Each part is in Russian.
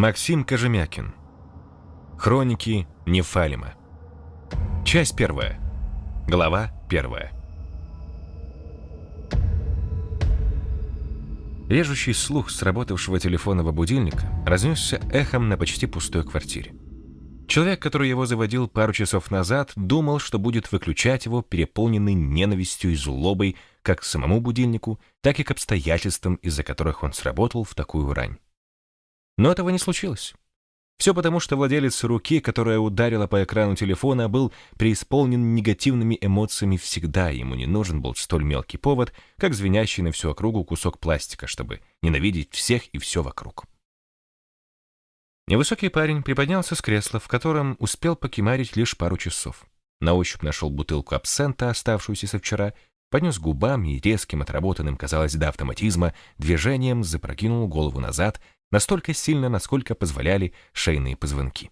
Максим Кожемякин. Хроники Нефалима. Часть первая. Глава первая. Режущий слух сработавшего телефонного будильника разнесся эхом на почти пустой квартире. Человек, который его заводил пару часов назад, думал, что будет выключать его, переполненный ненавистью и злобой как к самому будильнику, так и к обстоятельствам, из-за которых он сработал в такую рань. Но этого не случилось. Все потому, что владелец руки, которая ударила по экрану телефона, был преисполнен негативными эмоциями всегда, ему не нужен был столь мелкий повод, как звенящий на всю округу кусок пластика, чтобы ненавидеть всех и все вокруг. Невысокий парень приподнялся с кресла, в котором успел покемарить лишь пару часов. На ощупь нашел бутылку абсента, оставшуюся со вчера, поднес губами и резким, отработанным, казалось, до автоматизма, движением запрокинул голову назад, настолько сильно, насколько позволяли шейные позвонки.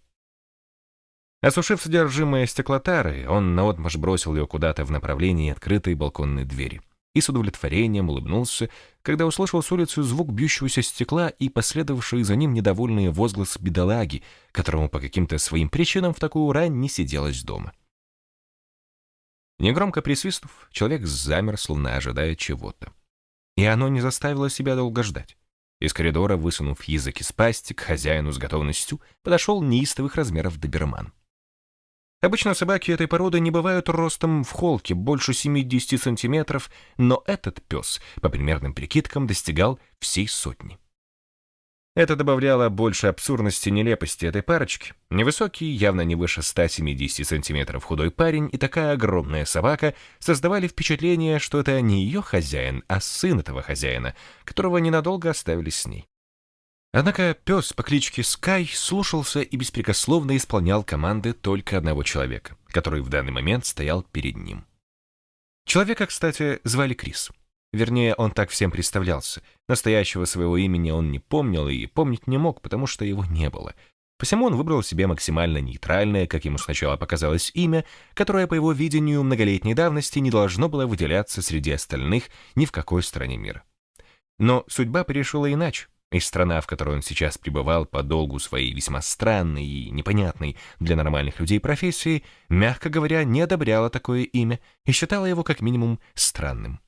Осушив содержимое стеклотары, он наотмашь бросил ее куда-то в направлении открытой балконной двери и с удовлетворением улыбнулся, когда услышал с улицы звук бьющегося стекла и последовавший за ним недовольный возглас бедолаги, которому по каким-то своим причинам в такую рань не сиделось дома. Негромко присвистнув, человек замер, словно ожидая чего-то. И оно не заставило себя долго ждать. Из коридора, высунув язык из пасти, к хозяину с готовностью подошел неистовых размеров доберман. Обычно собаки этой породы не бывают ростом в холке больше 70 сантиметров, но этот пес, по примерным прикидкам, достигал всей сотни. Это добавляло больше абсурдности и нелепости этой парочки. Невысокий, явно не выше 170 сантиметров худой парень и такая огромная собака создавали впечатление, что это не ее хозяин, а сын этого хозяина, которого ненадолго оставили с ней. Однако пес по кличке Скай слушался и беспрекословно исполнял команды только одного человека, который в данный момент стоял перед ним. Человека, кстати, звали Крис. Вернее, он так всем представлялся. Настоящего своего имени он не помнил и помнить не мог, потому что его не было. Посему он выбрал себе максимально нейтральное, как ему сначала показалось, имя, которое, по его видению многолетней давности, не должно было выделяться среди остальных ни в какой стране мира. Но судьба перешла иначе, и страна, в которой он сейчас пребывал по долгу своей весьма странной и непонятной для нормальных людей профессии, мягко говоря, не одобряла такое имя и считала его как минимум странным.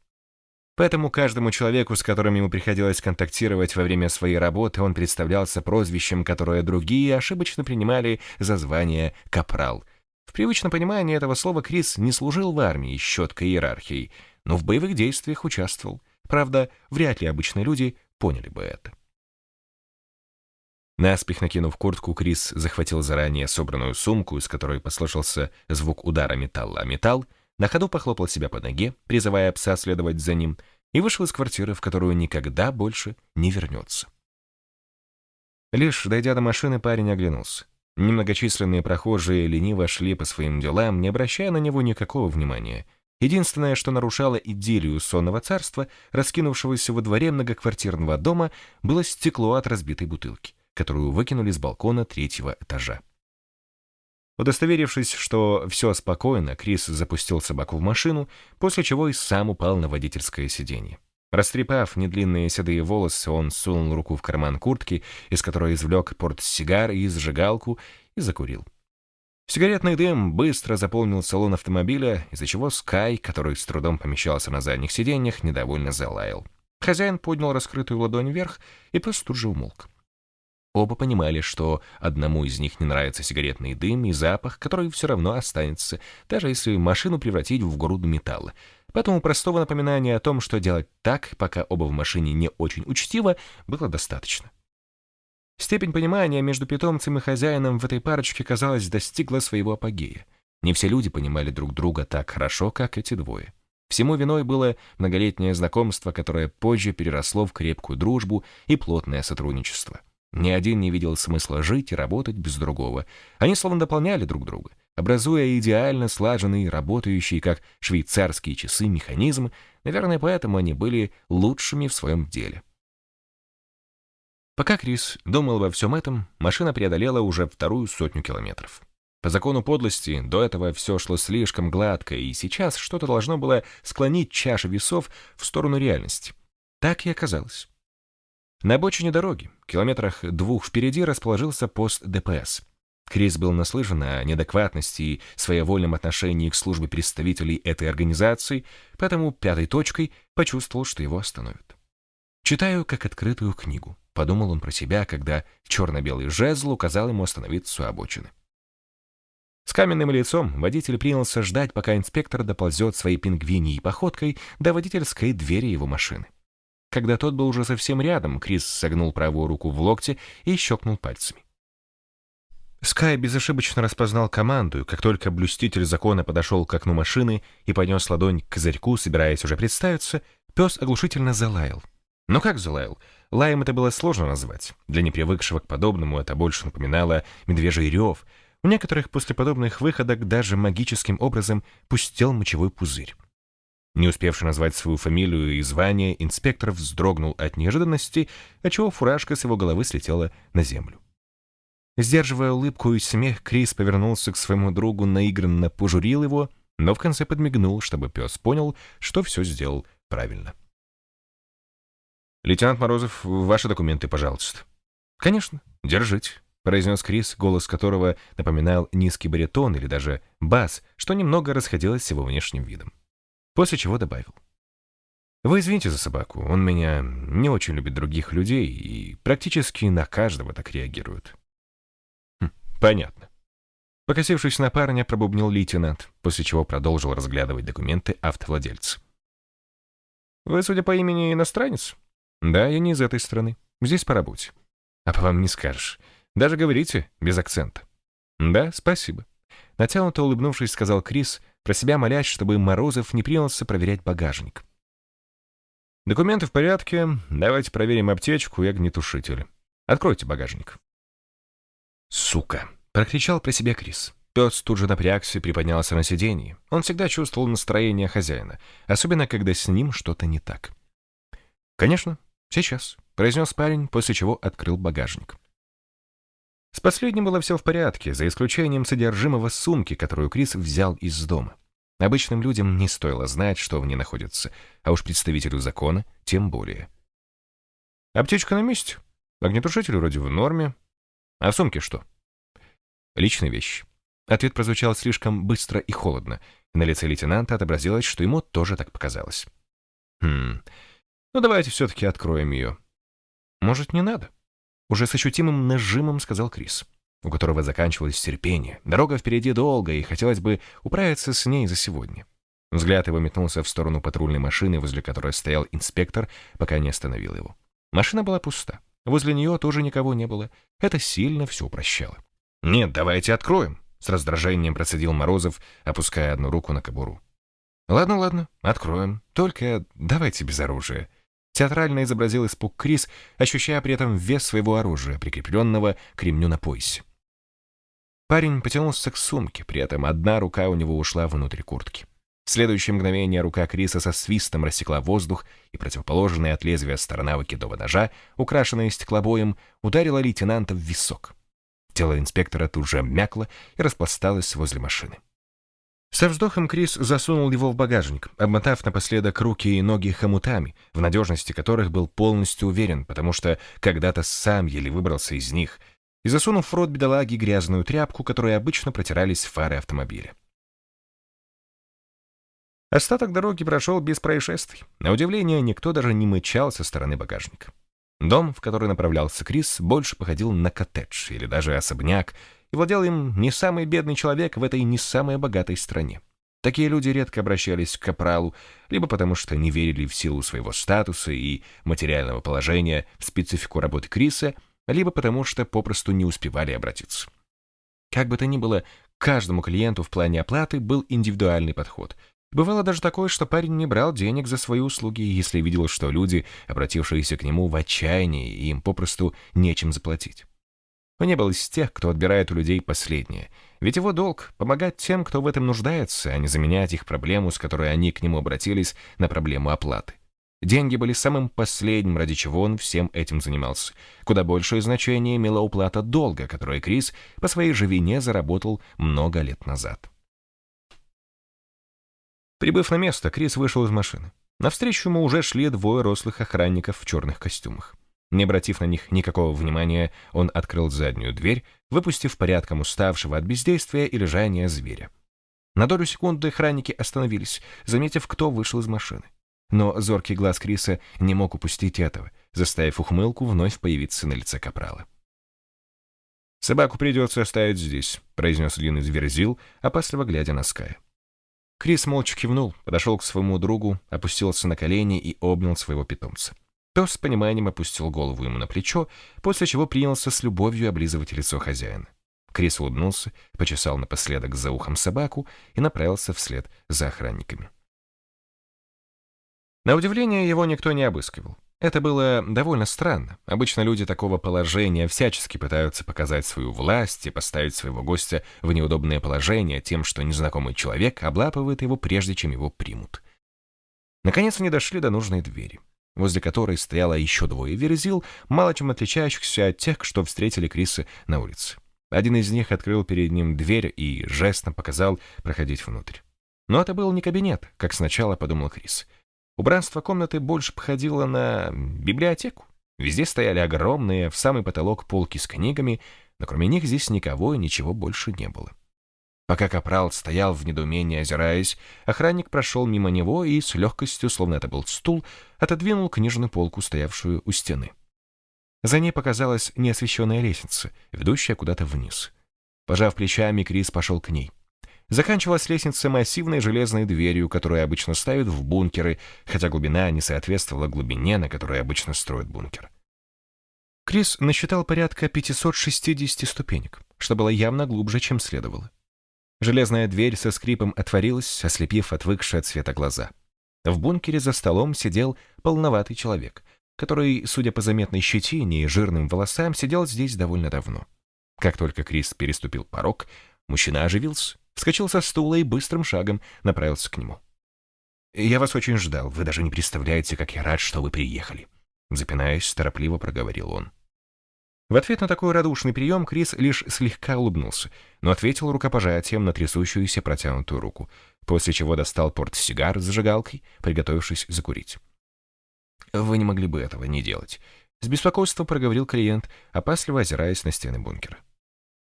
Поэтому каждому человеку, с которым ему приходилось контактировать во время своей работы, он представлялся прозвищем, которое другие ошибочно принимали за звание «капрал». В привычном понимании этого слова Крис не служил в армии с четкой иерархией, но в боевых действиях участвовал. Правда, вряд ли обычные люди поняли бы это. Наспех накинув куртку, Крис захватил заранее собранную сумку, из которой послышался звук удара металла о металл, на ходу похлопал себя по ноге, призывая пса следовать за ним, и вышел из квартиры, в которую никогда больше не вернется. Лишь дойдя до машины, парень оглянулся. Немногочисленные прохожие лениво шли по своим делам, не обращая на него никакого внимания. Единственное, что нарушало идиллию сонного царства, раскинувшегося во дворе многоквартирного дома, было стекло от разбитой бутылки, которую выкинули с балкона третьего этажа. Удостоверившись, что все спокойно, Крис запустил собаку в машину, после чего и сам упал на водительское сиденье. Растрепав недлинные седые волосы, он сунул руку в карман куртки, из которой извлек портсигар и зажигалку, и закурил. Сигаретный дым быстро заполнил салон автомобиля, из-за чего Скай, который с трудом помещался на задних сиденьях, недовольно залаял. Хозяин поднял раскрытую ладонь вверх, и пес тут же умолк. Оба понимали, что одному из них не нравится сигаретный дым и запах, который все равно останется, даже если машину превратить в груду металла. Поэтому простого напоминания о том, что делать так, пока оба в машине не очень учтиво, было достаточно. Степень понимания между питомцем и хозяином в этой парочке, казалось, достигла своего апогея. Не все люди понимали друг друга так хорошо, как эти двое. Всему виной было многолетнее знакомство, которое позже переросло в крепкую дружбу и плотное сотрудничество. Ни один не видел смысла жить и работать без другого. Они словно дополняли друг друга, образуя идеально слаженный, работающий, как швейцарские часы, механизм. Наверное, поэтому они были лучшими в своем деле. Пока Крис думал обо всем этом, машина преодолела уже вторую сотню километров. По закону подлости до этого все шло слишком гладко, и сейчас что-то должно было склонить чашу весов в сторону реальности. Так и оказалось. На обочине дороги, километрах двух впереди, расположился пост ДПС. Крис был наслышан о неадекватности и своевольном отношении к службе представителей этой организации, поэтому пятой точкой почувствовал, что его остановят. «Читаю как открытую книгу», — подумал он про себя, когда черно-белый жезл указал ему остановиться у обочины. С каменным лицом водитель принялся ждать, пока инспектор доползет своей пингвиньей походкой до водительской двери его машины. Когда тот был уже совсем рядом, Крис согнул правую руку в локте и щелкнул пальцами. Скай безошибочно распознал команду, как только блюститель закона подошел к окну машины и поднес ладонь к козырьку, собираясь уже представиться, пес оглушительно залаял. Но как залаял? Лаем это было сложно назвать. Для непривыкшего к подобному это больше напоминало медвежий рев. У некоторых после подобных выходок даже магическим образом пустел мочевой пузырь. Не успевший назвать свою фамилию и звание, инспектор вздрогнул от неожиданности, отчего фуражка с его головы слетела на землю. Сдерживая улыбку и смех, Крис повернулся к своему другу, наигранно пожурил его, но в конце подмигнул, чтобы пес понял, что все сделал правильно. «Лейтенант Морозов, ваши документы, пожалуйста». «Конечно, держите», — произнес Крис, голос которого напоминал низкий баритон или даже бас, что немного расходилось с его внешним видом после чего добавил. «Вы извините за собаку, он меня не очень любит других людей и практически на каждого так реагирует». Хм, «Понятно». Покосившись на парня, пробубнил лейтенант, после чего продолжил разглядывать документы автовладельца. «Вы, судя по имени, иностранец?» «Да, я не из этой страны. Здесь по работе». «А по вам не скажешь. Даже говорите без акцента». «Да, спасибо». Натянуто улыбнувшись, сказал Крис, про себя молясь, чтобы Морозов не принялся проверять багажник. «Документы в порядке. Давайте проверим аптечку и огнетушитель. Откройте багажник». «Сука!» — прокричал про себя Крис. Пес тут же напрягся, приподнялся на сиденье. Он всегда чувствовал настроение хозяина, особенно когда с ним что-то не так. «Конечно, сейчас», — произнес парень, после чего открыл багажник. С последним было все в порядке, за исключением содержимого сумки, которую Крис взял из дома. Обычным людям не стоило знать, что в ней находится, а уж представителю закона тем более. Аптечка на месте. Огнетушитель вроде в норме. А в сумке что? Личные вещи. Ответ прозвучал слишком быстро и холодно, на лице лейтенанта отобразилось, что ему тоже так показалось. Хм, ну давайте все-таки откроем ее. Может, не надо? Уже с ощутимым нажимом сказал Крис, у которого заканчивалось терпение. Дорога впереди долго, и хотелось бы управиться с ней за сегодня. Взгляд его метнулся в сторону патрульной машины, возле которой стоял инспектор, пока не остановил его. Машина была пуста. Возле нее тоже никого не было. Это сильно все упрощало. «Нет, давайте откроем», — с раздражением процедил Морозов, опуская одну руку на кобуру. «Ладно, ладно, откроем. Только давайте без оружия», Театрально изобразил испуг Крис, ощущая при этом вес своего оружия, прикрепленного к ремню на поясе. Парень потянулся к сумке, при этом одна рука у него ушла внутрь куртки. В следующее мгновение рука Криса со свистом рассекла воздух, и противоположная от лезвия сторона выкидного ножа, украшенная стеклобоем, ударила лейтенанта в висок. Тело инспектора тут же мякло и распласталось возле машины. Со вздохом Крис засунул его в багажник, обмотав напоследок руки и ноги хомутами, в надежности которых был полностью уверен, потому что когда-то сам еле выбрался из них, и засунув в рот бедолаги грязную тряпку, которой обычно протирались фары автомобиля. Остаток дороги прошел без происшествий. На удивление, никто даже не мычал со стороны багажника. Дом, в который направлялся Крис, больше походил на коттедж или даже особняк, и владел им не самый бедный человек в этой не самой богатой стране. Такие люди редко обращались к капралу, либо потому что не верили в силу своего статуса и материального положения в специфику работы Криса, либо потому что попросту не успевали обратиться. Как бы то ни было, каждому клиенту в плане оплаты был индивидуальный подход. Бывало даже такое, что парень не брал денег за свои услуги, если видел, что люди, обратившиеся к нему в отчаянии, им попросту нечем заплатить. Он не был из тех, кто отбирает у людей последнее. Ведь его долг — помогать тем, кто в этом нуждается, а не заменять их проблему, с которой они к нему обратились, на проблему оплаты. Деньги были самым последним, ради чего он всем этим занимался. Куда большее значение имела уплата долга, которую Крис по своей же вине заработал много лет назад. Прибыв на место, Крис вышел из машины. Навстречу ему уже шли двое рослых охранников в черных костюмах. Не обратив на них никакого внимания, он открыл заднюю дверь, выпустив порядком уставшего от бездействия и лежания зверя. На долю секунды охранники остановились, заметив, кто вышел из машины. Но зоркий глаз Криса не мог упустить этого, заставив ухмылку вновь появиться на лице капрала. «Собаку придется оставить здесь», — произнес длинный зверзил, опасливо глядя на Ская. Крис молча кивнул, подошел к своему другу, опустился на колени и обнял своего питомца. Пес с пониманием опустил голову ему на плечо, после чего принялся с любовью облизывать лицо хозяина. Крис улыбнулся, почесал напоследок за ухом собаку и направился вслед за охранниками. На удивление его никто не обыскивал. Это было довольно странно. Обычно люди такого положения всячески пытаются показать свою власть и поставить своего гостя в неудобное положение тем, что незнакомый человек облапывает его, прежде чем его примут. Наконец они дошли до нужной двери, возле которой стояло еще двое верзил, мало чем отличающихся от тех, что встретили Криса на улице. Один из них открыл перед ним дверь и жестом показал проходить внутрь. Но это был не кабинет, как сначала подумал Крис — Убранство комнаты больше походило на библиотеку. Везде стояли огромные, в самый потолок полки с книгами, но кроме них здесь никого и ничего больше не было. Пока Капрал стоял в недоумении, озираясь, охранник прошел мимо него и с легкостью, словно это был стул, отодвинул книжную полку, стоявшую у стены. За ней показалась неосвещенная лестница, ведущая куда-то вниз. Пожав плечами, Крис пошел к ней. Заканчивалась лестница массивной железной дверью, которую обычно ставят в бункеры, хотя глубина не соответствовала глубине, на которой обычно строят бункер. Крис насчитал порядка 560 ступенек, что было явно глубже, чем следовало. Железная дверь со скрипом отворилась, ослепив отвыкшие от света глаза. В бункере за столом сидел полноватый человек, который, судя по заметной щетине и жирным волосам, сидел здесь довольно давно. Как только Крис переступил порог, мужчина оживился вскочил со стула и быстрым шагом направился к нему. «Я вас очень ждал. Вы даже не представляете, как я рад, что вы приехали», — запинаясь, торопливо проговорил он. В ответ на такой радушный прием Крис лишь слегка улыбнулся, но ответил рукопожатием на трясущуюся протянутую руку, после чего достал портсигар с зажигалкой, приготовившись закурить. «Вы не могли бы этого не делать», — с беспокойством проговорил клиент, опасливо озираясь на стены бункера.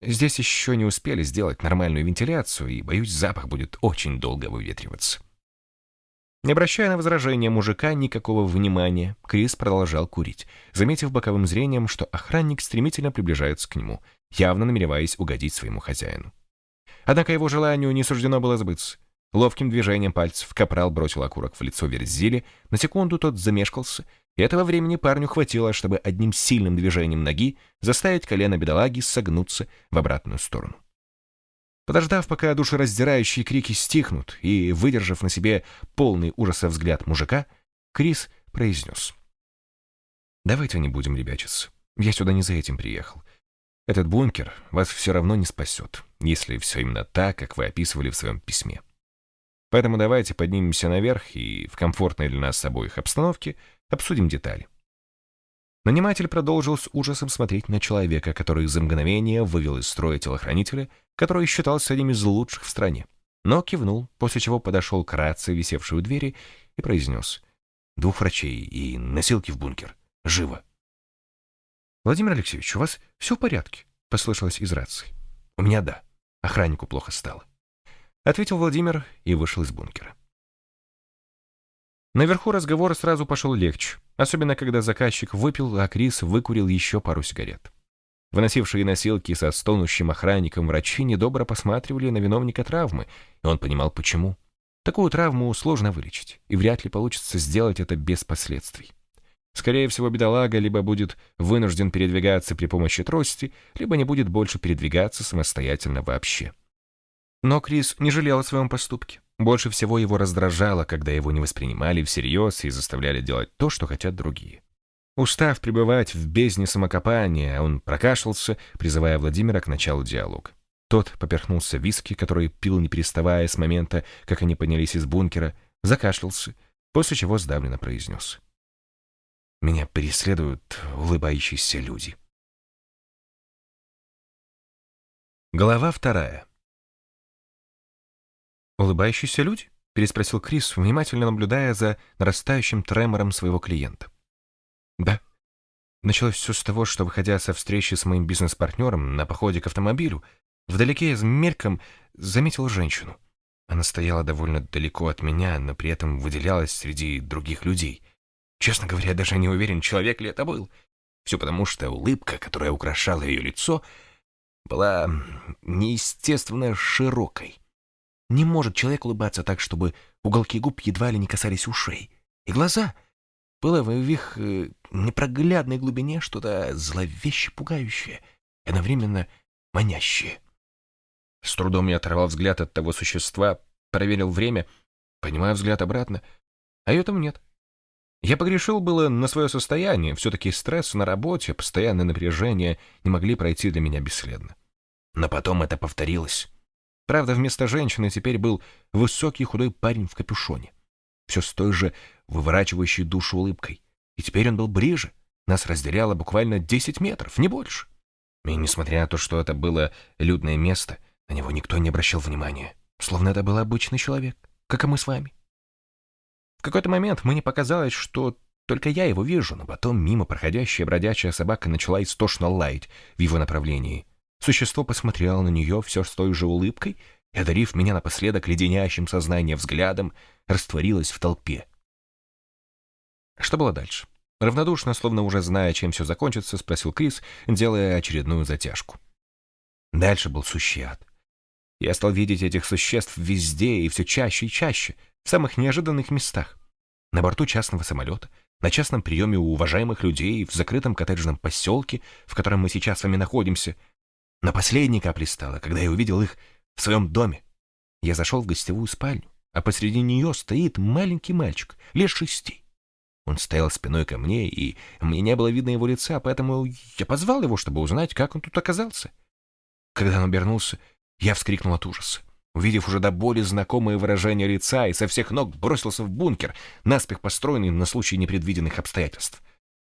Здесь еще не успели сделать нормальную вентиляцию, и, боюсь, запах будет очень долго выветриваться. Не обращая на возражения мужика никакого внимания, Крис продолжал курить, заметив боковым зрением, что охранник стремительно приближается к нему, явно намереваясь угодить своему хозяину. Однако его желанию не суждено было сбыться. Ловким движением пальцев капрал бросил окурок в лицо Верзили, на секунду тот замешкался и этого времени парню хватило, чтобы одним сильным движением ноги заставить колено бедолаги согнуться в обратную сторону. Подождав, пока душераздирающие крики стихнут, и выдержав на себе полный ужаса взгляд мужика, Крис произнес. «Давайте не будем ребячиться. Я сюда не за этим приехал. Этот бункер вас все равно не спасет, если все именно так, как вы описывали в своем письме. Поэтому давайте поднимемся наверх и в комфортной для нас обоих обстановке Обсудим детали. Наниматель продолжил с ужасом смотреть на человека, который за мгновение вывел из строя телохранителя, который считался одним из лучших в стране, но кивнул, после чего подошел к рации, висевшей у двери, и произнес «Двух врачей и носилки в бункер. Живо!» «Владимир Алексеевич, у вас все в порядке?» — послышалось из рации. «У меня да. Охраннику плохо стало», — ответил Владимир и вышел из бункера. Наверху разговор сразу пошел легче, особенно когда заказчик выпил, а Крис выкурил еще пару сигарет. Выносившие носилки со стонущим охранником врачи недобро посматривали на виновника травмы, и он понимал, почему. Такую травму сложно вылечить, и вряд ли получится сделать это без последствий. Скорее всего, бедолага либо будет вынужден передвигаться при помощи трости, либо не будет больше передвигаться самостоятельно вообще. Но Крис не жалел о своем поступке. Больше всего его раздражало, когда его не воспринимали всерьез и заставляли делать то, что хотят другие. Устав пребывать в бездне самокопания, он прокашлялся, призывая Владимира к началу диалога. Тот поперхнулся виски, который пил не переставая с момента, как они поднялись из бункера, закашлялся, после чего сдавленно произнес. «Меня преследуют улыбающиеся люди». Глава вторая. «Улыбающиеся люди?» — переспросил Крис, внимательно наблюдая за нарастающим тремором своего клиента. «Да. Началось все с того, что, выходя со встречи с моим бизнес-партнером на походе к автомобилю, вдалеке с мельком заметил женщину. Она стояла довольно далеко от меня, но при этом выделялась среди других людей. Честно говоря, я даже не уверен, человек ли это был. Все потому, что улыбка, которая украшала ее лицо, была неестественно широкой. Не может человек улыбаться так, чтобы уголки губ едва ли не касались ушей. И глаза. Было в их э, непроглядной глубине что-то зловеще пугающее, одновременно манящее. С трудом я оторвал взгляд от того существа, проверил время, понимаю взгляд обратно, а ее там нет. Я погрешил было на свое состояние, все-таки стресс на работе, постоянное напряжение не могли пройти для меня бесследно. Но потом это повторилось. Правда, вместо женщины теперь был высокий худой парень в капюшоне. Все с той же выворачивающей душу улыбкой. И теперь он был ближе. Нас разделяло буквально 10 метров, не больше. И несмотря на то, что это было людное место, на него никто не обращал внимания. Словно это был обычный человек, как и мы с вами. В какой-то момент мне показалось, что только я его вижу, но потом мимо проходящая бродячая собака начала истошно лаять в его направлении. Существо посмотрело на нее все с той же улыбкой и, одарив меня напоследок леденящим сознание взглядом, растворилось в толпе. Что было дальше? Равнодушно, словно уже зная, чем все закончится, спросил Крис, делая очередную затяжку. Дальше был сущий ад. Я стал видеть этих существ везде и все чаще и чаще, в самых неожиданных местах. На борту частного самолета, на частном приеме у уважаемых людей, в закрытом коттеджном поселке, в котором мы сейчас с вами находимся. На последней капле стало, когда я увидел их в своем доме. Я зашел в гостевую спальню, а посреди нее стоит маленький мальчик, лет шести. Он стоял спиной ко мне, и мне не было видно его лица, поэтому я позвал его, чтобы узнать, как он тут оказался. Когда он обернулся, я вскрикнул от ужаса. Увидев уже до боли знакомое выражение лица и со всех ног бросился в бункер, наспех построенный на случай непредвиденных обстоятельств.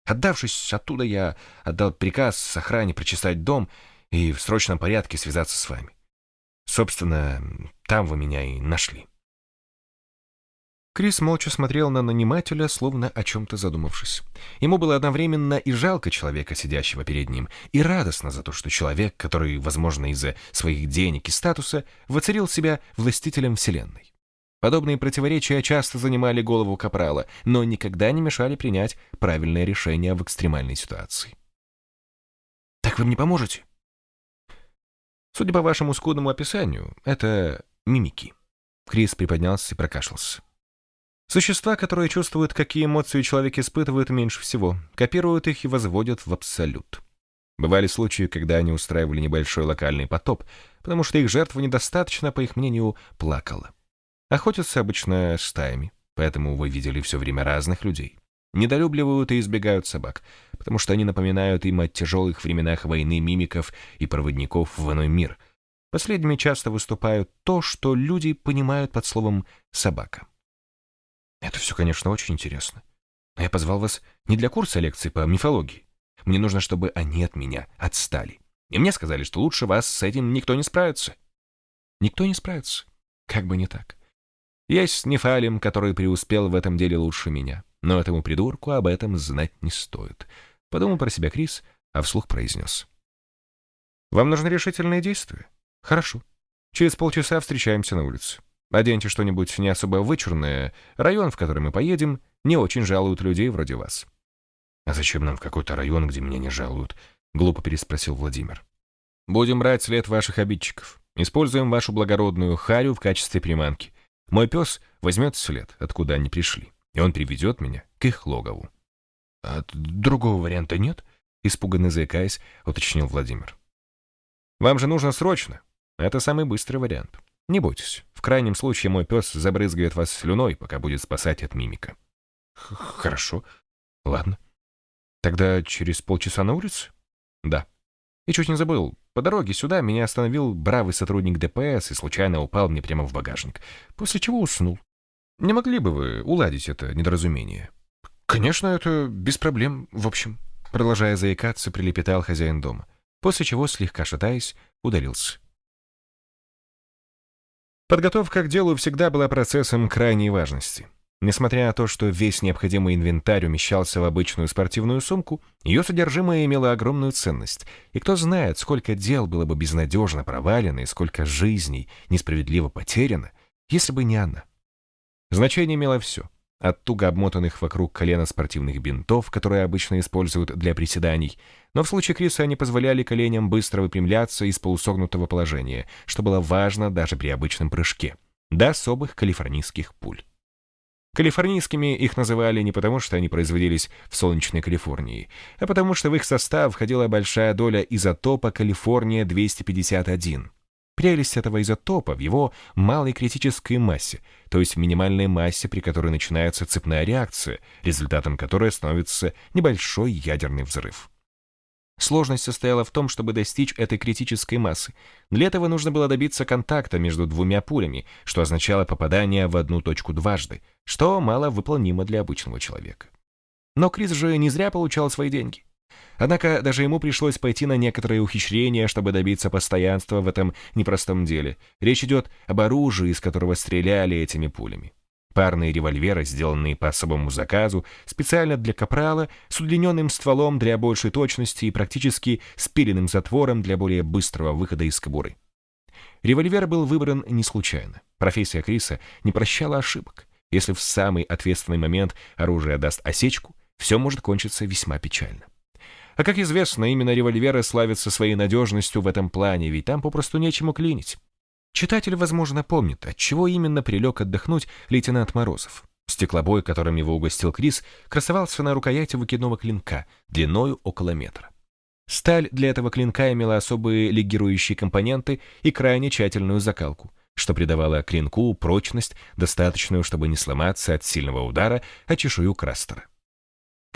Отдавшись оттуда, я отдал приказ охране прочесать дом и в срочном порядке связаться с вами. Собственно, там вы меня и нашли. Крис молча смотрел на нанимателя, словно о чем-то задумавшись. Ему было одновременно и жалко человека, сидящего перед ним, и радостно за то, что человек, который, возможно, из-за своих денег и статуса, воцарил себя властителем Вселенной. Подобные противоречия часто занимали голову Капрала, но никогда не мешали принять правильное решение в экстремальной ситуации. «Так вы мне поможете?» Судя по вашему скудному описанию, это мимики. Крис приподнялся и прокашлялся. Существа, которые чувствуют, какие эмоции человек испытывает меньше всего, копируют их и возводят в абсолют. Бывали случаи, когда они устраивали небольшой локальный потоп, потому что их жертва недостаточно, по их мнению, плакала. Охотятся обычно стаями, поэтому вы видели все время разных людей. Недолюбливают и избегают собак, потому что они напоминают им о тяжелых временах войны мимиков и проводников в иной мир. Последними часто выступают то, что люди понимают под словом «собака». Это все, конечно, очень интересно. Но я позвал вас не для курса лекций по мифологии. Мне нужно, чтобы они от меня отстали. И мне сказали, что лучше вас с этим никто не справится. Никто не справится. Как бы не так. Есть Нефалим, который преуспел в этом деле лучше меня. Но этому придурку об этом знать не стоит. Подумал про себя Крис, а вслух произнес. Вам нужны решительные действия? Хорошо. Через полчаса встречаемся на улице. Оденьте что-нибудь не особо вычурное. Район, в который мы поедем, не очень жалуют людей вроде вас». «А зачем нам в какой-то район, где меня не жалуют?» — глупо переспросил Владимир. «Будем брать след ваших обидчиков. Используем вашу благородную харю в качестве приманки. Мой пес возьмет след, откуда они пришли, и он приведет меня к их логову». «А другого варианта нет?» — испуганно заикаясь, уточнил Владимир. «Вам же нужно срочно. Это самый быстрый вариант. Не бойтесь, в крайнем случае мой пес забрызгает вас слюной, пока будет спасать от мимика. Хорошо. Ладно. Тогда через полчаса на улице? Да. И чуть не забыл. По дороге сюда меня остановил бравый сотрудник ДПС и случайно упал мне прямо в багажник, после чего уснул. Не могли бы вы уладить это недоразумение? Конечно, это без проблем, в общем. Продолжая заикаться, прилепетал хозяин дома, после чего, слегка шатаясь, удалился. Подготовка к делу всегда была процессом крайней важности. Несмотря на то, что весь необходимый инвентарь умещался в обычную спортивную сумку, ее содержимое имело огромную ценность, и кто знает, сколько дел было бы безнадежно провалено и сколько жизней несправедливо потеряно, если бы не она. Значение имело все. От туго обмотанных вокруг колена спортивных бинтов, которые обычно используют для приседаний, но в случае Криса они позволяли коленям быстро выпрямляться из полусогнутого положения, что было важно даже при обычном прыжке, до особых калифорнийских пуль. Калифорнийскими их называли не потому, что они производились в солнечной Калифорнии, а потому что в их состав входила большая доля изотопа Калифорния-251. Прелесть этого изотопа в его малой критической массе, то есть в минимальной массе, при которой начинается цепная реакция, результатом которой становится небольшой ядерный взрыв. Сложность состояла в том, чтобы достичь этой критической массы. Для этого нужно было добиться контакта между двумя пулями, что означало попадание в одну точку дважды, что мало выполнимо для обычного человека. Но Крис же не зря получал свои деньги. Однако даже ему пришлось пойти на некоторые ухищрения, чтобы добиться постоянства в этом непростом деле. Речь идет об оружии, из которого стреляли этими пулями. Парные револьверы, сделанные по особому заказу, специально для капрала, с удлиненным стволом для большей точности и практически спиленным затвором для более быстрого выхода из кобуры. Револьвер был выбран не случайно. Профессия Криса не прощала ошибок. Если в самый ответственный момент оружие даст осечку, все может кончиться весьма печально. А как известно, именно револьверы славятся своей надежностью в этом плане, ведь там попросту нечему клинить. Читатель, возможно, помнит, от чего именно прилег отдохнуть лейтенант Морозов. Стеклобой, которым его угостил Крис, красовался на рукояти выкидного клинка, длиною около метра. Сталь для этого клинка имела особые легирующие компоненты и крайне тщательную закалку, что придавало клинку прочность, достаточную, чтобы не сломаться от сильного удара о чешую крастера.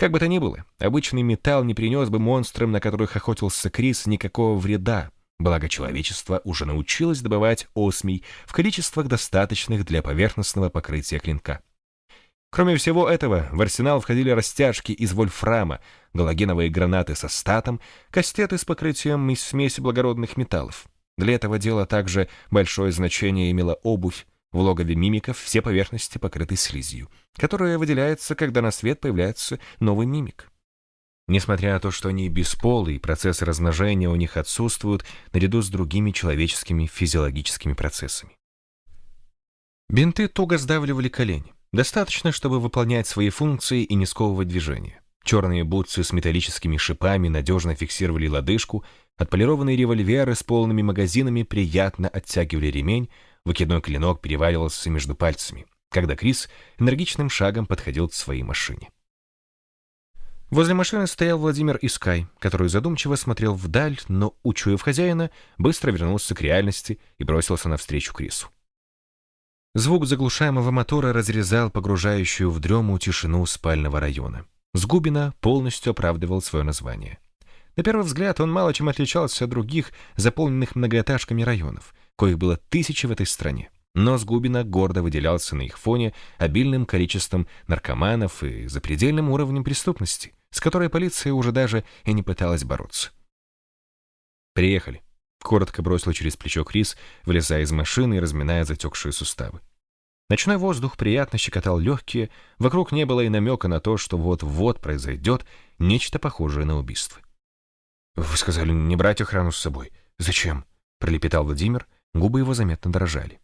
Как бы то ни было, обычный металл не принес бы монстрам, на которых охотился Крис, никакого вреда, Благо человечество уже научилось добывать осмий в количествах достаточных для поверхностного покрытия клинка. Кроме всего этого, в арсенал входили растяжки из вольфрама, галогеновые гранаты со статом, кастеты с покрытием из смеси благородных металлов. Для этого дела также большое значение имела обувь. В логове мимиков все поверхности покрыты слизью, которая выделяется, когда на свет появляется новый мимик. Несмотря на то, что они бесполые, процессы размножения у них отсутствуют наряду с другими человеческими физиологическими процессами. Бинты туго сдавливали колени. Достаточно, чтобы выполнять свои функции и не сковывать движение. Черные бутсы с металлическими шипами надежно фиксировали лодыжку, отполированные револьверы с полными магазинами приятно оттягивали ремень, выкидной клинок переваливался между пальцами, когда Крис энергичным шагом подходил к своей машине. Возле машины стоял Владимир Искай, который задумчиво смотрел вдаль, но, учуяв хозяина, быстро вернулся к реальности и бросился навстречу Крису. Звук заглушаемого мотора разрезал погружающую в дрему тишину спального района. Сгубина полностью оправдывал свое название. На первый взгляд он мало чем отличался от других заполненных многоэтажками районов, коих было тысячи в этой стране. Но Сгубина гордо выделялся на их фоне обильным количеством наркоманов и запредельным уровнем преступности с которой полиция уже даже и не пыталась бороться. «Приехали», — коротко бросил через плечо Крис, вылезая из машины и разминая затекшие суставы. Ночной воздух приятно щекотал легкие, вокруг не было и намека на то, что вот-вот произойдет нечто похожее на убийство. «Вы сказали не брать охрану с собой. Зачем?» — пролепетал Владимир, губы его заметно дрожали.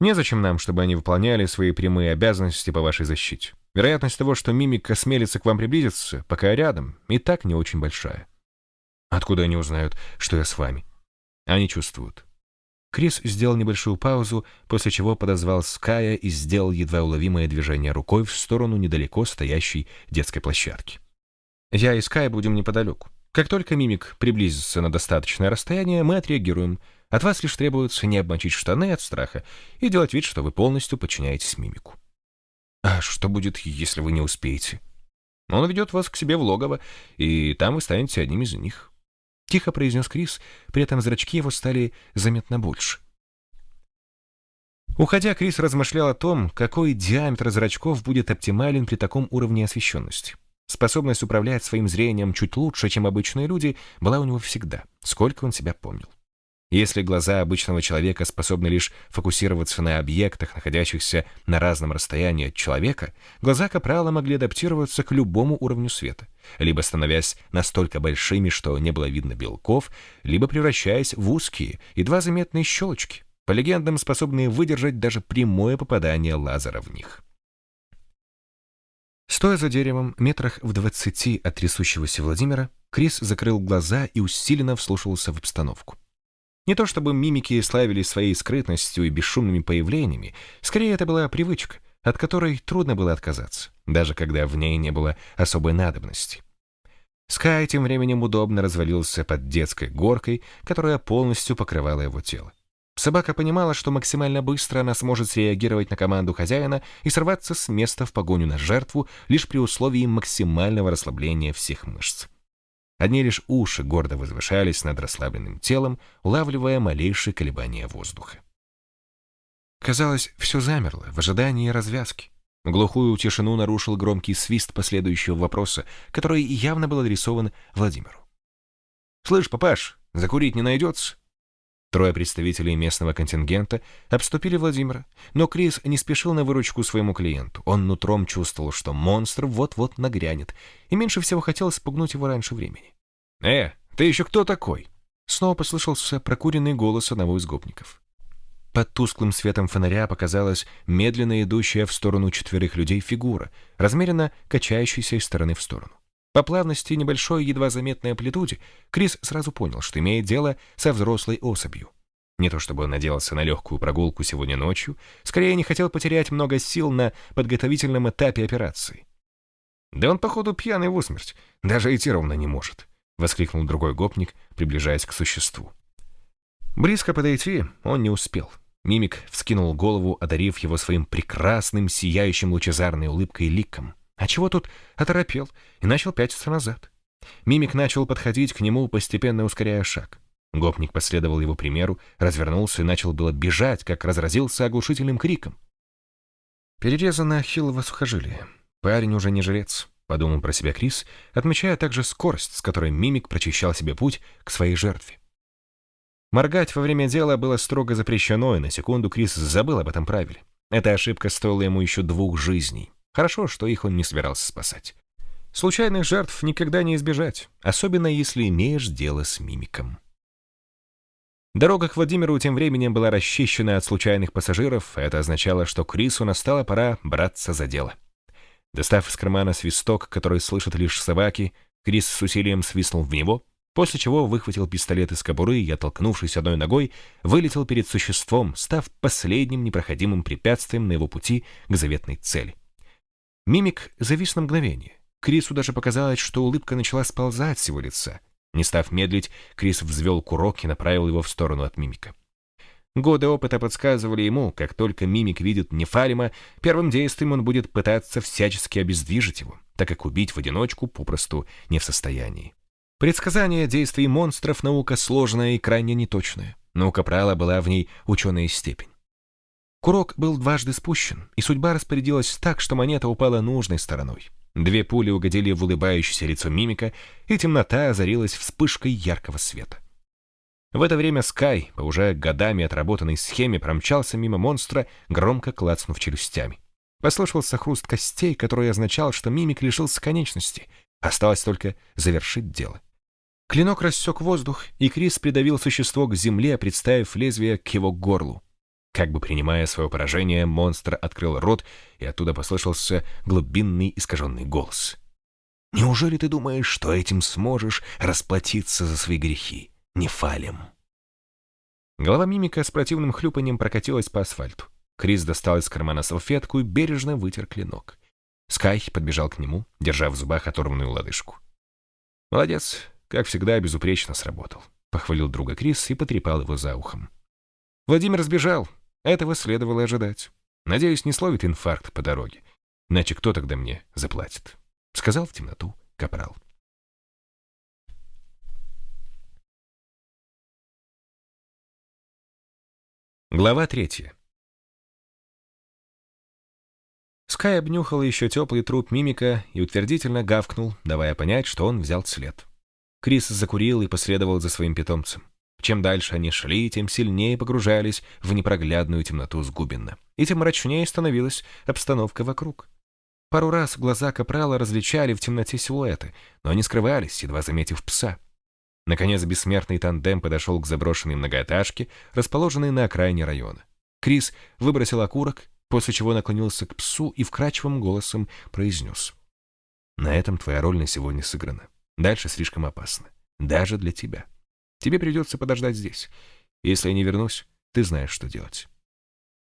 «Незачем нам, чтобы они выполняли свои прямые обязанности по вашей защите. Вероятность того, что мимик осмелится к вам приблизиться, пока рядом, и так не очень большая. Откуда они узнают, что я с вами? Они чувствуют. Крис сделал небольшую паузу, после чего подозвал Ская и сделал едва уловимое движение рукой в сторону недалеко стоящей детской площадки. Я и Скай будем неподалеку. Как только мимик приблизится на достаточное расстояние, мы отреагируем. От вас лишь требуется не обмочить штаны от страха и делать вид, что вы полностью подчиняетесь мимику. А что будет, если вы не успеете? Он ведет вас к себе в логово, и там вы станете одним из них. Тихо произнес Крис, при этом зрачки его стали заметно больше. Уходя, Крис размышлял о том, какой диаметр зрачков будет оптимален при таком уровне освещенности. Способность управлять своим зрением чуть лучше, чем обычные люди, была у него всегда, сколько он себя помнил. Если глаза обычного человека способны лишь фокусироваться на объектах, находящихся на разном расстоянии от человека, глаза Капрала могли адаптироваться к любому уровню света, либо становясь настолько большими, что не было видно белков, либо превращаясь в узкие, едва заметные щелочки, по легендам способные выдержать даже прямое попадание лазера в них. Стоя за деревом, метрах в двадцати от трясущегося Владимира, Крис закрыл глаза и усиленно вслушивался в обстановку. Не то чтобы мимики славились своей скрытностью и бесшумными появлениями, скорее это была привычка, от которой трудно было отказаться, даже когда в ней не было особой надобности. Скай тем временем удобно развалился под детской горкой, которая полностью покрывала его тело. Собака понимала, что максимально быстро она сможет среагировать на команду хозяина и сорваться с места в погоню на жертву лишь при условии максимального расслабления всех мышц. Одни лишь уши гордо возвышались над расслабленным телом, улавливая малейшие колебания воздуха. Казалось, все замерло в ожидании развязки. Глухую тишину нарушил громкий свист последующего вопроса, который явно был адресован Владимиру. «Слышь, папаш, закурить не найдется?» Трое представителей местного контингента обступили Владимира, но Крис не спешил на выручку своему клиенту. Он нутром чувствовал, что монстр вот-вот нагрянет, и меньше всего хотел спугнуть его раньше времени. «Э, ты еще кто такой?» Снова послышался прокуренный голос одного из гопников. Под тусклым светом фонаря показалась медленно идущая в сторону четверых людей фигура, размеренно качающаяся из стороны в сторону. По плавности небольшой, едва заметной амплитуде, Крис сразу понял, что имеет дело со взрослой особью. Не то чтобы он надеялся на легкую прогулку сегодня ночью, скорее не хотел потерять много сил на подготовительном этапе операции. «Да он, походу, пьяный в усмерть, даже идти ровно не может», — воскликнул другой гопник, приближаясь к существу. Близко подойти он не успел. Мимик вскинул голову, одарив его своим прекрасным, сияющим лучезарной улыбкой ликом. А чего тут оторопел и начал пятиться назад. Мимик начал подходить к нему, постепенно ускоряя шаг. Гопник последовал его примеру, развернулся и начал было бежать, как разразился оглушительным криком. Перерезано хилово сухожилие. Парень уже не жрец, подумал про себя Крис, отмечая также скорость, с которой Мимик прочищал себе путь к своей жертве. Моргать во время дела было строго запрещено, и на секунду Крис забыл об этом правиле. Эта ошибка стоила ему еще двух жизней. Хорошо, что их он не собирался спасать. Случайных жертв никогда не избежать, особенно если имеешь дело с мимиком. Дорога к Владимиру тем временем была расчищена от случайных пассажиров, это означало, что Крису настала пора браться за дело. Достав из кармана свисток, который слышат лишь собаки, Крис с усилием свистнул в него, после чего выхватил пистолет из кобуры и, оттолкнувшись одной ногой, вылетел перед существом, став последним непроходимым препятствием на его пути к заветной цели — Мимик завис на мгновение. Крису даже показалось, что улыбка начала сползать с его лица. Не став медлить, Крис взвел курок и направил его в сторону от мимика. Годы опыта подсказывали ему, как только мимик видит Нефалима, первым действием он будет пытаться всячески обездвижить его, так как убить в одиночку попросту не в состоянии. Предсказание действий монстров — наука сложная и крайне неточная, но у была в ней ученая степень. Курок был дважды спущен, и судьба распорядилась так, что монета упала нужной стороной. Две пули угодили в улыбающееся лицо мимика, и темнота озарилась вспышкой яркого света. В это время Скай, по уже годами отработанной схеме, промчался мимо монстра, громко клацнув челюстями. Послышался хруст костей, который означал, что мимик лишился конечности. Осталось только завершить дело. Клинок рассек воздух, и Крис придавил существо к земле, представив лезвие к его горлу. Как бы принимая свое поражение, монстр открыл рот, и оттуда послышался глубинный искаженный голос. «Неужели ты думаешь, что этим сможешь расплатиться за свои грехи? Не фалем?» Голова мимика с противным хлюпанием прокатилась по асфальту. Крис достал из кармана салфетку и бережно вытер клинок. Скай подбежал к нему, держа в зубах оторванную лодыжку. «Молодец, как всегда, безупречно сработал», — похвалил друга Крис и потрепал его за ухом. Владимир сбежал, этого следовало ожидать. Надеюсь, не словит инфаркт по дороге. Иначе кто тогда мне заплатит? Сказал в темноту капрал. Глава третья. Скай обнюхал еще теплый труп мимика и утвердительно гавкнул, давая понять, что он взял след. Крис закурил и последовал за своим питомцем. Чем дальше они шли, тем сильнее погружались в непроглядную темноту сгубенно, и тем мрачнее становилась обстановка вокруг. Пару раз глаза Капрала различали в темноте силуэты, но они скрывались, едва заметив пса. Наконец бессмертный тандем подошел к заброшенной многоэтажке, расположенной на окраине района. Крис выбросил окурок, после чего наклонился к псу и вкрадчивым голосом произнес. «На этом твоя роль на сегодня сыграна. Дальше слишком опасно. Даже для тебя. Тебе придется подождать здесь. Если я не вернусь, ты знаешь, что делать».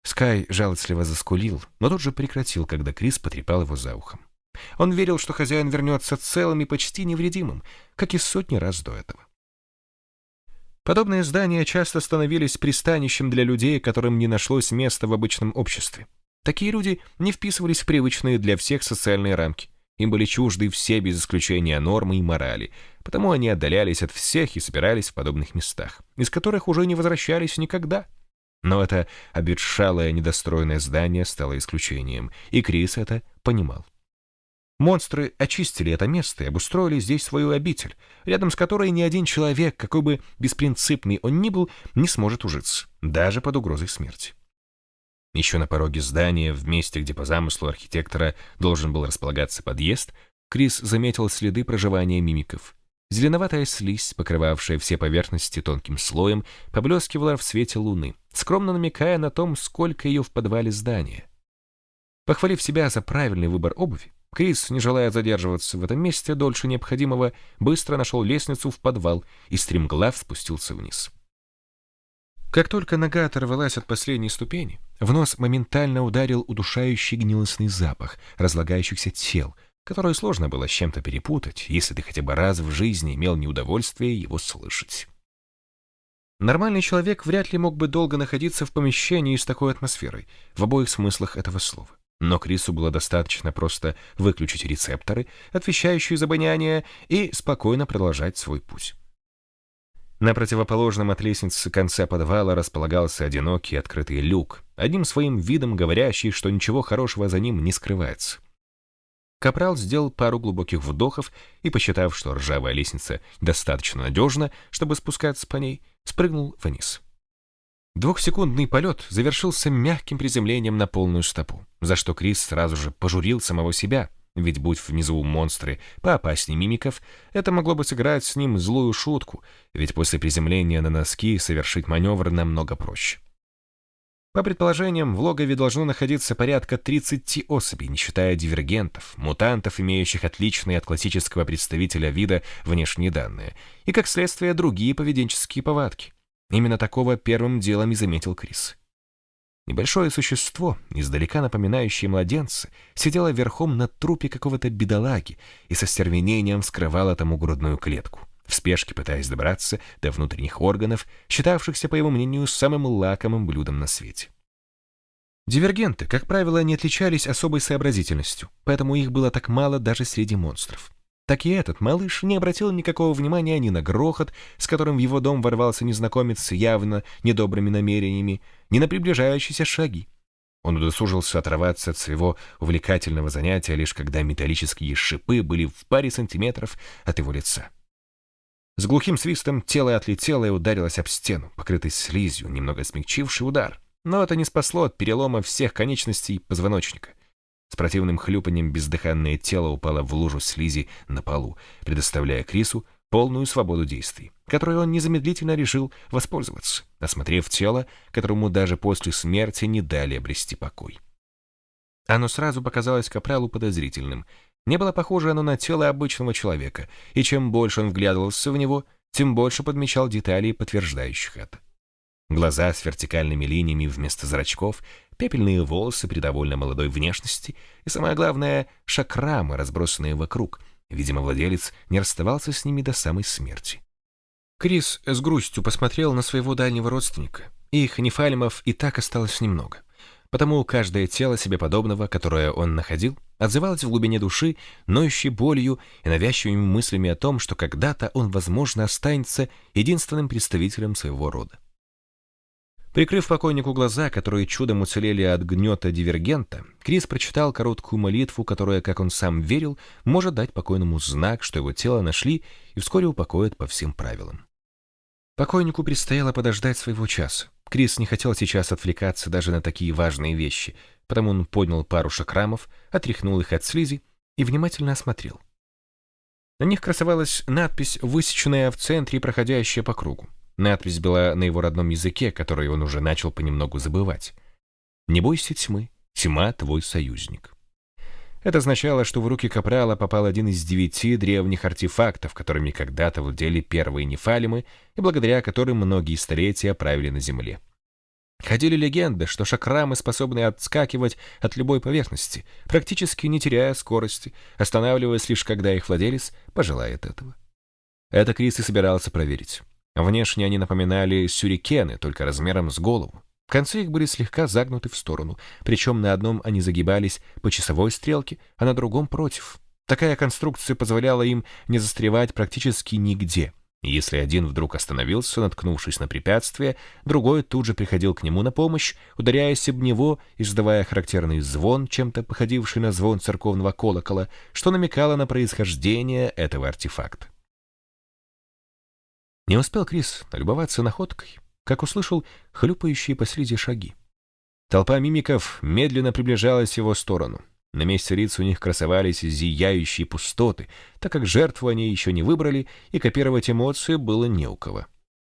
Скай жалостливо заскулил, но тут же прекратил, когда Крис потрепал его за ухом. Он верил, что хозяин вернется целым и почти невредимым, как и сотни раз до этого. Подобные здания часто становились пристанищем для людей, которым не нашлось места в обычном обществе. Такие люди не вписывались в привычные для всех социальные рамки. Им были чужды все без исключения нормы и морали, потому они отдалялись от всех и собирались в подобных местах, из которых уже не возвращались никогда. Но это обветшалое недостроенное здание стало исключением, и Крис это понимал. Монстры очистили это место и обустроили здесь свою обитель, рядом с которой ни один человек, какой бы беспринципный он ни был, не сможет ужиться, даже под угрозой смерти. Еще на пороге здания, в месте, где по замыслу архитектора должен был располагаться подъезд, Крис заметил следы проживания мимиков. Зеленоватая слизь, покрывавшая все поверхности тонким слоем, поблескивала в свете луны, скромно намекая на том, сколько ее в подвале здания. Похвалив себя за правильный выбор обуви, Крис, не желая задерживаться в этом месте дольше необходимого, быстро нашел лестницу в подвал и стремглав спустился вниз. Как только нога оторвалась от последней ступени, в нос моментально ударил удушающий гнилостный запах разлагающихся тел, который сложно было с чем-то перепутать, если ты хотя бы раз в жизни имел неудовольствие его слышать. Нормальный человек вряд ли мог бы долго находиться в помещении с такой атмосферой, в обоих смыслах этого слова. Но Крису было достаточно просто выключить рецепторы, отвечающие за обоняние, и спокойно продолжать свой путь. На противоположном от лестницы конце подвала располагался одинокий открытый люк, одним своим видом говорящий, что ничего хорошего за ним не скрывается. Капрал сделал пару глубоких вдохов и, посчитав, что ржавая лестница достаточно надежна, чтобы спускаться по ней, спрыгнул вниз. Двухсекундный полет завершился мягким приземлением на полную стопу, за что Крис сразу же пожурил самого себя, ведь будь внизу монстры поопаснее мимиков, это могло бы сыграть с ним злую шутку, ведь после приземления на носки совершить маневр намного проще. По предположениям, в логове должно находиться порядка 30 особей, не считая дивергентов, мутантов, имеющих отличные от классического представителя вида внешние данные, и, как следствие, другие поведенческие повадки. Именно такого первым делом и заметил Крис. Небольшое существо, издалека напоминающее младенца, сидело верхом на трупе какого-то бедолаги и со стервенением вскрывало тому грудную клетку, в спешке пытаясь добраться до внутренних органов, считавшихся, по его мнению, самым лакомым блюдом на свете. Дивергенты, как правило, не отличались особой сообразительностью, поэтому их было так мало даже среди монстров так и этот малыш не обратил никакого внимания ни на грохот, с которым в его дом ворвался незнакомец с явно недобрыми намерениями, ни на приближающиеся шаги. Он удосужился оторваться от своего увлекательного занятия, лишь когда металлические шипы были в паре сантиметров от его лица. С глухим свистом тело отлетело и ударилось об стену, покрытой слизью, немного смягчивший удар. Но это не спасло от перелома всех конечностей позвоночника. С противным хлюпанием бездыханное тело упало в лужу слизи на полу, предоставляя Крису полную свободу действий, которой он незамедлительно решил воспользоваться, осмотрев тело, которому даже после смерти не дали обрести покой. Оно сразу показалось Капралу подозрительным. Не было похоже оно на тело обычного человека, и чем больше он вглядывался в него, тем больше подмечал деталей, подтверждающих это. Глаза с вертикальными линиями вместо зрачков, пепельные волосы при довольно молодой внешности и, самое главное, шакрамы, разбросанные вокруг. Видимо, владелец не расставался с ними до самой смерти. Крис с грустью посмотрел на своего дальнего родственника. Их нефалимов и так осталось немного. Потому каждое тело себе подобного, которое он находил, отзывалось в глубине души, ноющей болью и навязчивыми мыслями о том, что когда-то он, возможно, останется единственным представителем своего рода. Прикрыв покойнику глаза, которые чудом уцелели от гнета дивергента, Крис прочитал короткую молитву, которая, как он сам верил, может дать покойному знак, что его тело нашли и вскоре упокоят по всем правилам. Покойнику предстояло подождать своего часа. Крис не хотел сейчас отвлекаться даже на такие важные вещи, потому он поднял пару шакрамов, отряхнул их от слизи и внимательно осмотрел. На них красовалась надпись, высеченная в центре и проходящая по кругу. Надпись была на его родном языке, который он уже начал понемногу забывать. «Не бойся тьмы, тьма — твой союзник». Это означало, что в руки Капрала попал один из девяти древних артефактов, которыми когда-то владели первые нефалимы и благодаря которым многие столетия правили на Земле. Ходили легенды, что шакрамы способны отскакивать от любой поверхности, практически не теряя скорости, останавливаясь лишь когда их владелец пожелает этого. Это Крис и собирался проверить. Внешне они напоминали сюрикены, только размером с голову. Концы их были слегка загнуты в сторону, причем на одном они загибались по часовой стрелке, а на другом против. Такая конструкция позволяла им не застревать практически нигде. Если один вдруг остановился, наткнувшись на препятствие, другой тут же приходил к нему на помощь, ударяясь об него, издавая характерный звон, чем-то походивший на звон церковного колокола, что намекало на происхождение этого артефакта. Не успел Крис налюбоваться находкой, как услышал хлюпающие по слизи шаги. Толпа мимиков медленно приближалась в его сторону. На месте лиц у них красовались зияющие пустоты, так как жертву они еще не выбрали, и копировать эмоции было не у кого.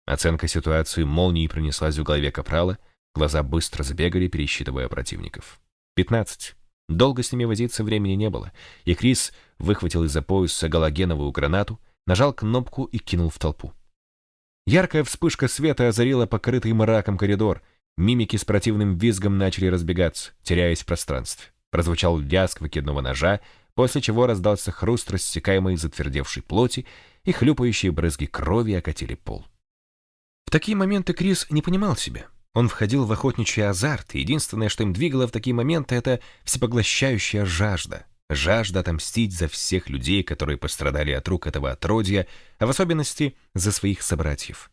Оценка ситуации молнией пронеслась в голове Капрала, глаза быстро забегали, пересчитывая противников. Пятнадцать. Долго с ними возиться времени не было, и Крис выхватил из-за пояса галогеновую гранату, нажал кнопку и кинул в толпу. Яркая вспышка света озарила покрытый мраком коридор. Мимики с противным визгом начали разбегаться, теряясь в пространстве. Прозвучал лязг выкидного ножа, после чего раздался хруст рассекаемой затвердевшей плоти, и хлюпающие брызги крови окатили пол. В такие моменты Крис не понимал себя. Он входил в охотничий азарт, и единственное, что им двигало в такие моменты, это всепоглощающая жажда жажда отомстить за всех людей, которые пострадали от рук этого отродья, а в особенности за своих собратьев.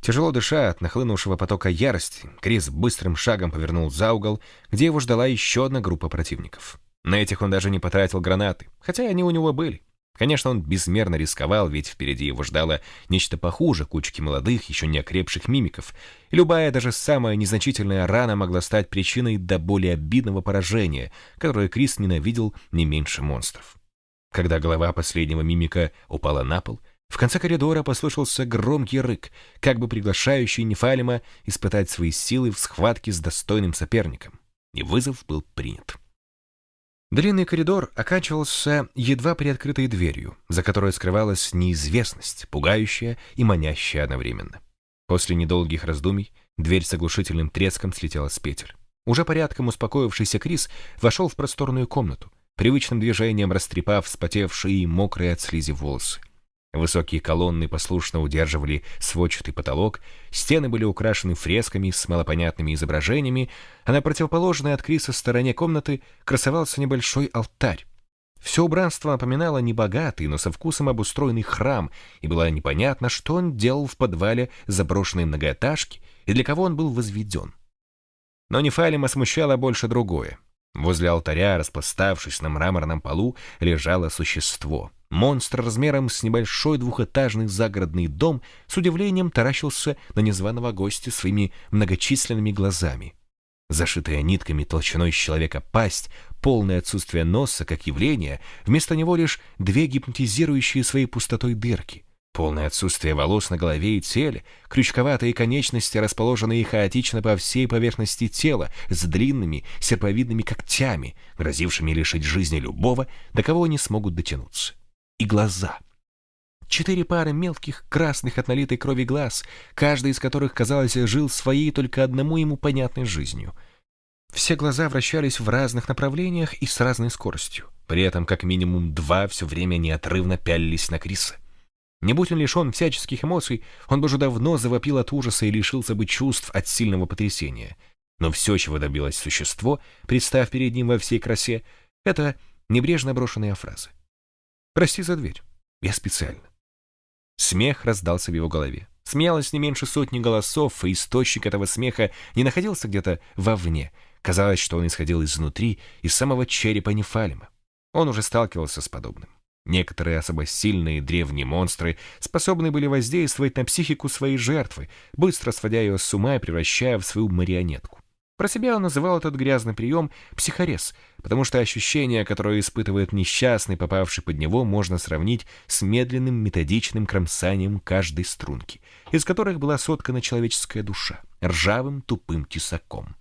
Тяжело дыша от нахлынувшего потока ярости, Крис быстрым шагом повернул за угол, где его ждала еще одна группа противников. На этих он даже не потратил гранаты, хотя они у него были. Конечно, он безмерно рисковал, ведь впереди его ждало нечто похуже кучки молодых, еще не окрепших мимиков. И любая, даже самая незначительная рана могла стать причиной до более обидного поражения, которое Крис ненавидел не меньше монстров. Когда голова последнего мимика упала на пол, в конце коридора послышался громкий рык, как бы приглашающий Нефалима испытать свои силы в схватке с достойным соперником. И вызов был принят. Длинный коридор оканчивался едва приоткрытой дверью, за которой скрывалась неизвестность, пугающая и манящая одновременно. После недолгих раздумий дверь с оглушительным треском слетела с петель. Уже порядком успокоившийся Крис вошел в просторную комнату, привычным движением растрепав вспотевшие и мокрые от слизи волосы. Высокие колонны послушно удерживали сводчатый потолок, стены были украшены фресками с малопонятными изображениями, а на противоположной от Криса стороне комнаты красовался небольшой алтарь. Все убранство напоминало небогатый, но со вкусом обустроенный храм, и было непонятно, что он делал в подвале заброшенной многоэтажки и для кого он был возведен. Но Нефалима смущало больше другое. Возле алтаря, распластавшись на мраморном полу, лежало существо. Монстр размером с небольшой двухэтажный загородный дом с удивлением таращился на незваного гостя своими многочисленными глазами. Зашитая нитками толщиной человека пасть, полное отсутствие носа как явление, вместо него лишь две гипнотизирующие своей пустотой дырки — Полное отсутствие волос на голове и теле, крючковатые конечности, расположенные хаотично по всей поверхности тела, с длинными серповидными когтями, грозившими лишить жизни любого, до кого они смогут дотянуться. И глаза. Четыре пары мелких, красных от налитой крови глаз, каждый из которых, казалось, жил своей только одному ему понятной жизнью. Все глаза вращались в разных направлениях и с разной скоростью. При этом как минимум два все время неотрывно пялились на Криса. Не будь он лишен всяческих эмоций, он бы уже давно завопил от ужаса и лишился бы чувств от сильного потрясения. Но все, чего добилось существо, представ перед ним во всей красе, это небрежно брошенная фраза. «Прости за дверь. Я специально». Смех раздался в его голове. Смеялось не меньше сотни голосов, и источник этого смеха не находился где-то вовне. Казалось, что он исходил изнутри, из самого черепа Нефалима. Он уже сталкивался с подобным. Некоторые особо сильные древние монстры способны были воздействовать на психику своей жертвы, быстро сводя ее с ума и превращая в свою марионетку. Про себя он называл этот грязный прием психорез, потому что ощущение, которое испытывает несчастный, попавший под него, можно сравнить с медленным методичным кромсанием каждой струнки, из которых была соткана человеческая душа, ржавым тупым тесаком.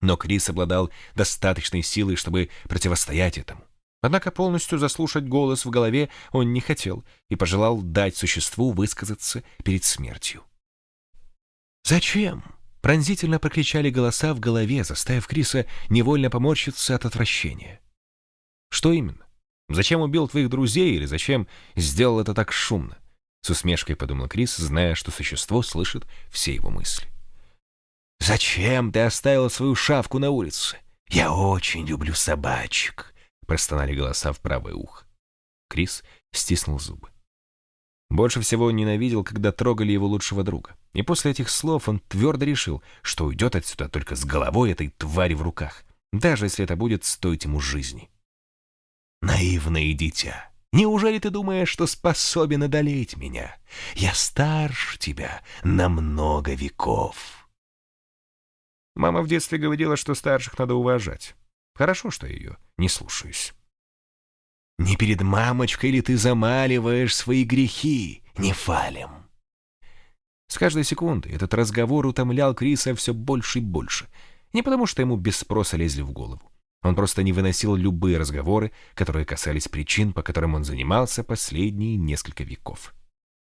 Но Крис обладал достаточной силой, чтобы противостоять этому. Однако полностью заслушать голос в голове он не хотел и пожелал дать существу высказаться перед смертью. «Зачем?» — пронзительно прокричали голоса в голове, заставив Криса невольно поморщиться от отвращения. «Что именно? Зачем убил твоих друзей или зачем сделал это так шумно?» С усмешкой подумал Крис, зная, что существо слышит все его мысли. «Зачем ты оставил свою шавку на улице? Я очень люблю собачек», — простонали голоса в правое ухо. Крис стиснул зубы. Больше всего он ненавидел, когда трогали его лучшего друга. И после этих слов он твердо решил, что уйдет отсюда только с головой этой твари в руках, даже если это будет стоить ему жизни. «Наивное дитя, неужели ты думаешь, что способен одолеть меня? Я старше тебя на много веков». Мама в детстве говорила, что старших надо уважать. Хорошо, что ее не слушаюсь. «Не перед мамочкой ли ты замаливаешь свои грехи, не фалем?» С каждой секунды этот разговор утомлял Криса все больше и больше. Не потому, что ему без спроса лезли в голову. Он просто не выносил любые разговоры, которые касались причин, по которым он занимался последние несколько веков.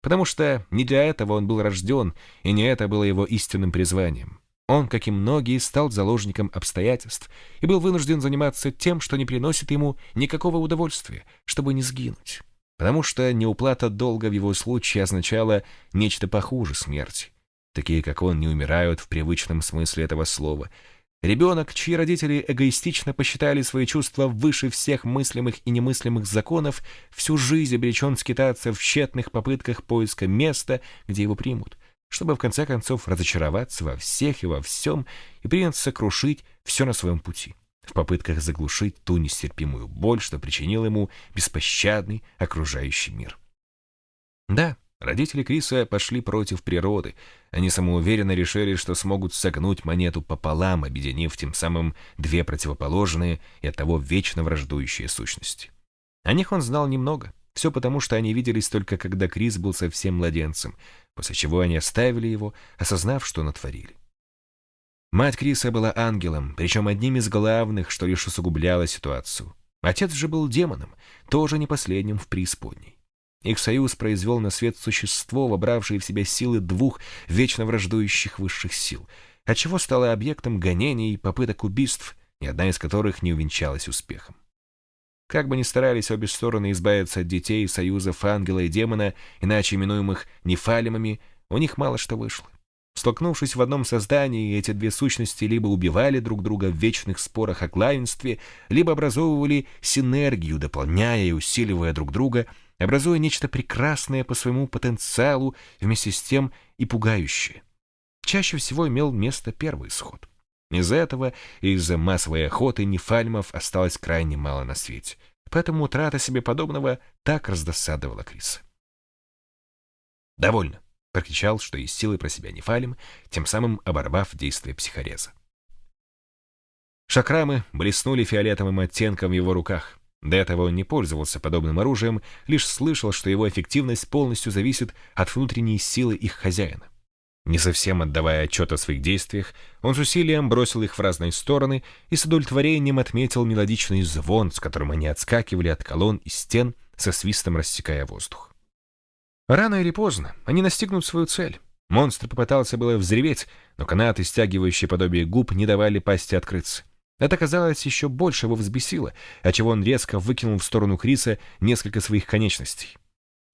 Потому что не для этого он был рожден, и не это было его истинным призванием. Он, как и многие, стал заложником обстоятельств и был вынужден заниматься тем, что не приносит ему никакого удовольствия, чтобы не сгинуть. Потому что неуплата долга в его случае означала нечто похуже смерти. Такие, как он, не умирают в привычном смысле этого слова. Ребенок, чьи родители эгоистично посчитали свои чувства выше всех мыслимых и немыслимых законов, всю жизнь обречен скитаться в тщетных попытках поиска места, где его примут чтобы в конце концов разочароваться во всех и во всем и приняться крушить все на своем пути, в попытках заглушить ту нестерпимую боль, что причинил ему беспощадный окружающий мир. Да, родители Криса пошли против природы. Они самоуверенно решили, что смогут согнуть монету пополам, объединив тем самым две противоположные и оттого вечно враждующие сущности. О них он знал немного — все потому, что они виделись только когда Крис был совсем младенцем, после чего они оставили его, осознав, что натворили. Мать Криса была ангелом, причем одним из главных, что лишь усугубляло ситуацию. Отец же был демоном, тоже не последним в преисподней. Их союз произвел на свет существо, вобравшее в себя силы двух вечно враждующих высших сил, отчего стало объектом гонений и попыток убийств, ни одна из которых не увенчалась успехом. Как бы ни старались обе стороны избавиться от детей союзов ангела и демона, иначе именуемых нефалимами, у них мало что вышло. Столкнувшись в одном создании, эти две сущности либо убивали друг друга в вечных спорах о главенстве, либо образовывали синергию, дополняя и усиливая друг друга, образуя нечто прекрасное по своему потенциалу, вместе с тем и пугающее. Чаще всего имел место первый исход. Из-за этого и из-за массовой охоты нефальмов осталось крайне мало на свете. Поэтому утрата себе подобного так раздосадовала Криса. «Довольно», — прокричал, что из силы про себя нефалим, тем самым оборвав действие психореза. Шакрамы блеснули фиолетовым оттенком в его руках. До этого он не пользовался подобным оружием, лишь слышал, что его эффективность полностью зависит от внутренней силы их хозяина. Не совсем отдавая отчет о своих действиях, он с усилием бросил их в разные стороны и с удовлетворением отметил мелодичный звон, с которым они отскакивали от колонн и стен, со свистом рассекая воздух. Рано или поздно они настигнут свою цель. Монстр попытался было взреветь, но канаты, стягивающие подобие губ, не давали пасти открыться. Это, казалось, еще больше его взбесило, отчего он резко выкинул в сторону Криса несколько своих конечностей.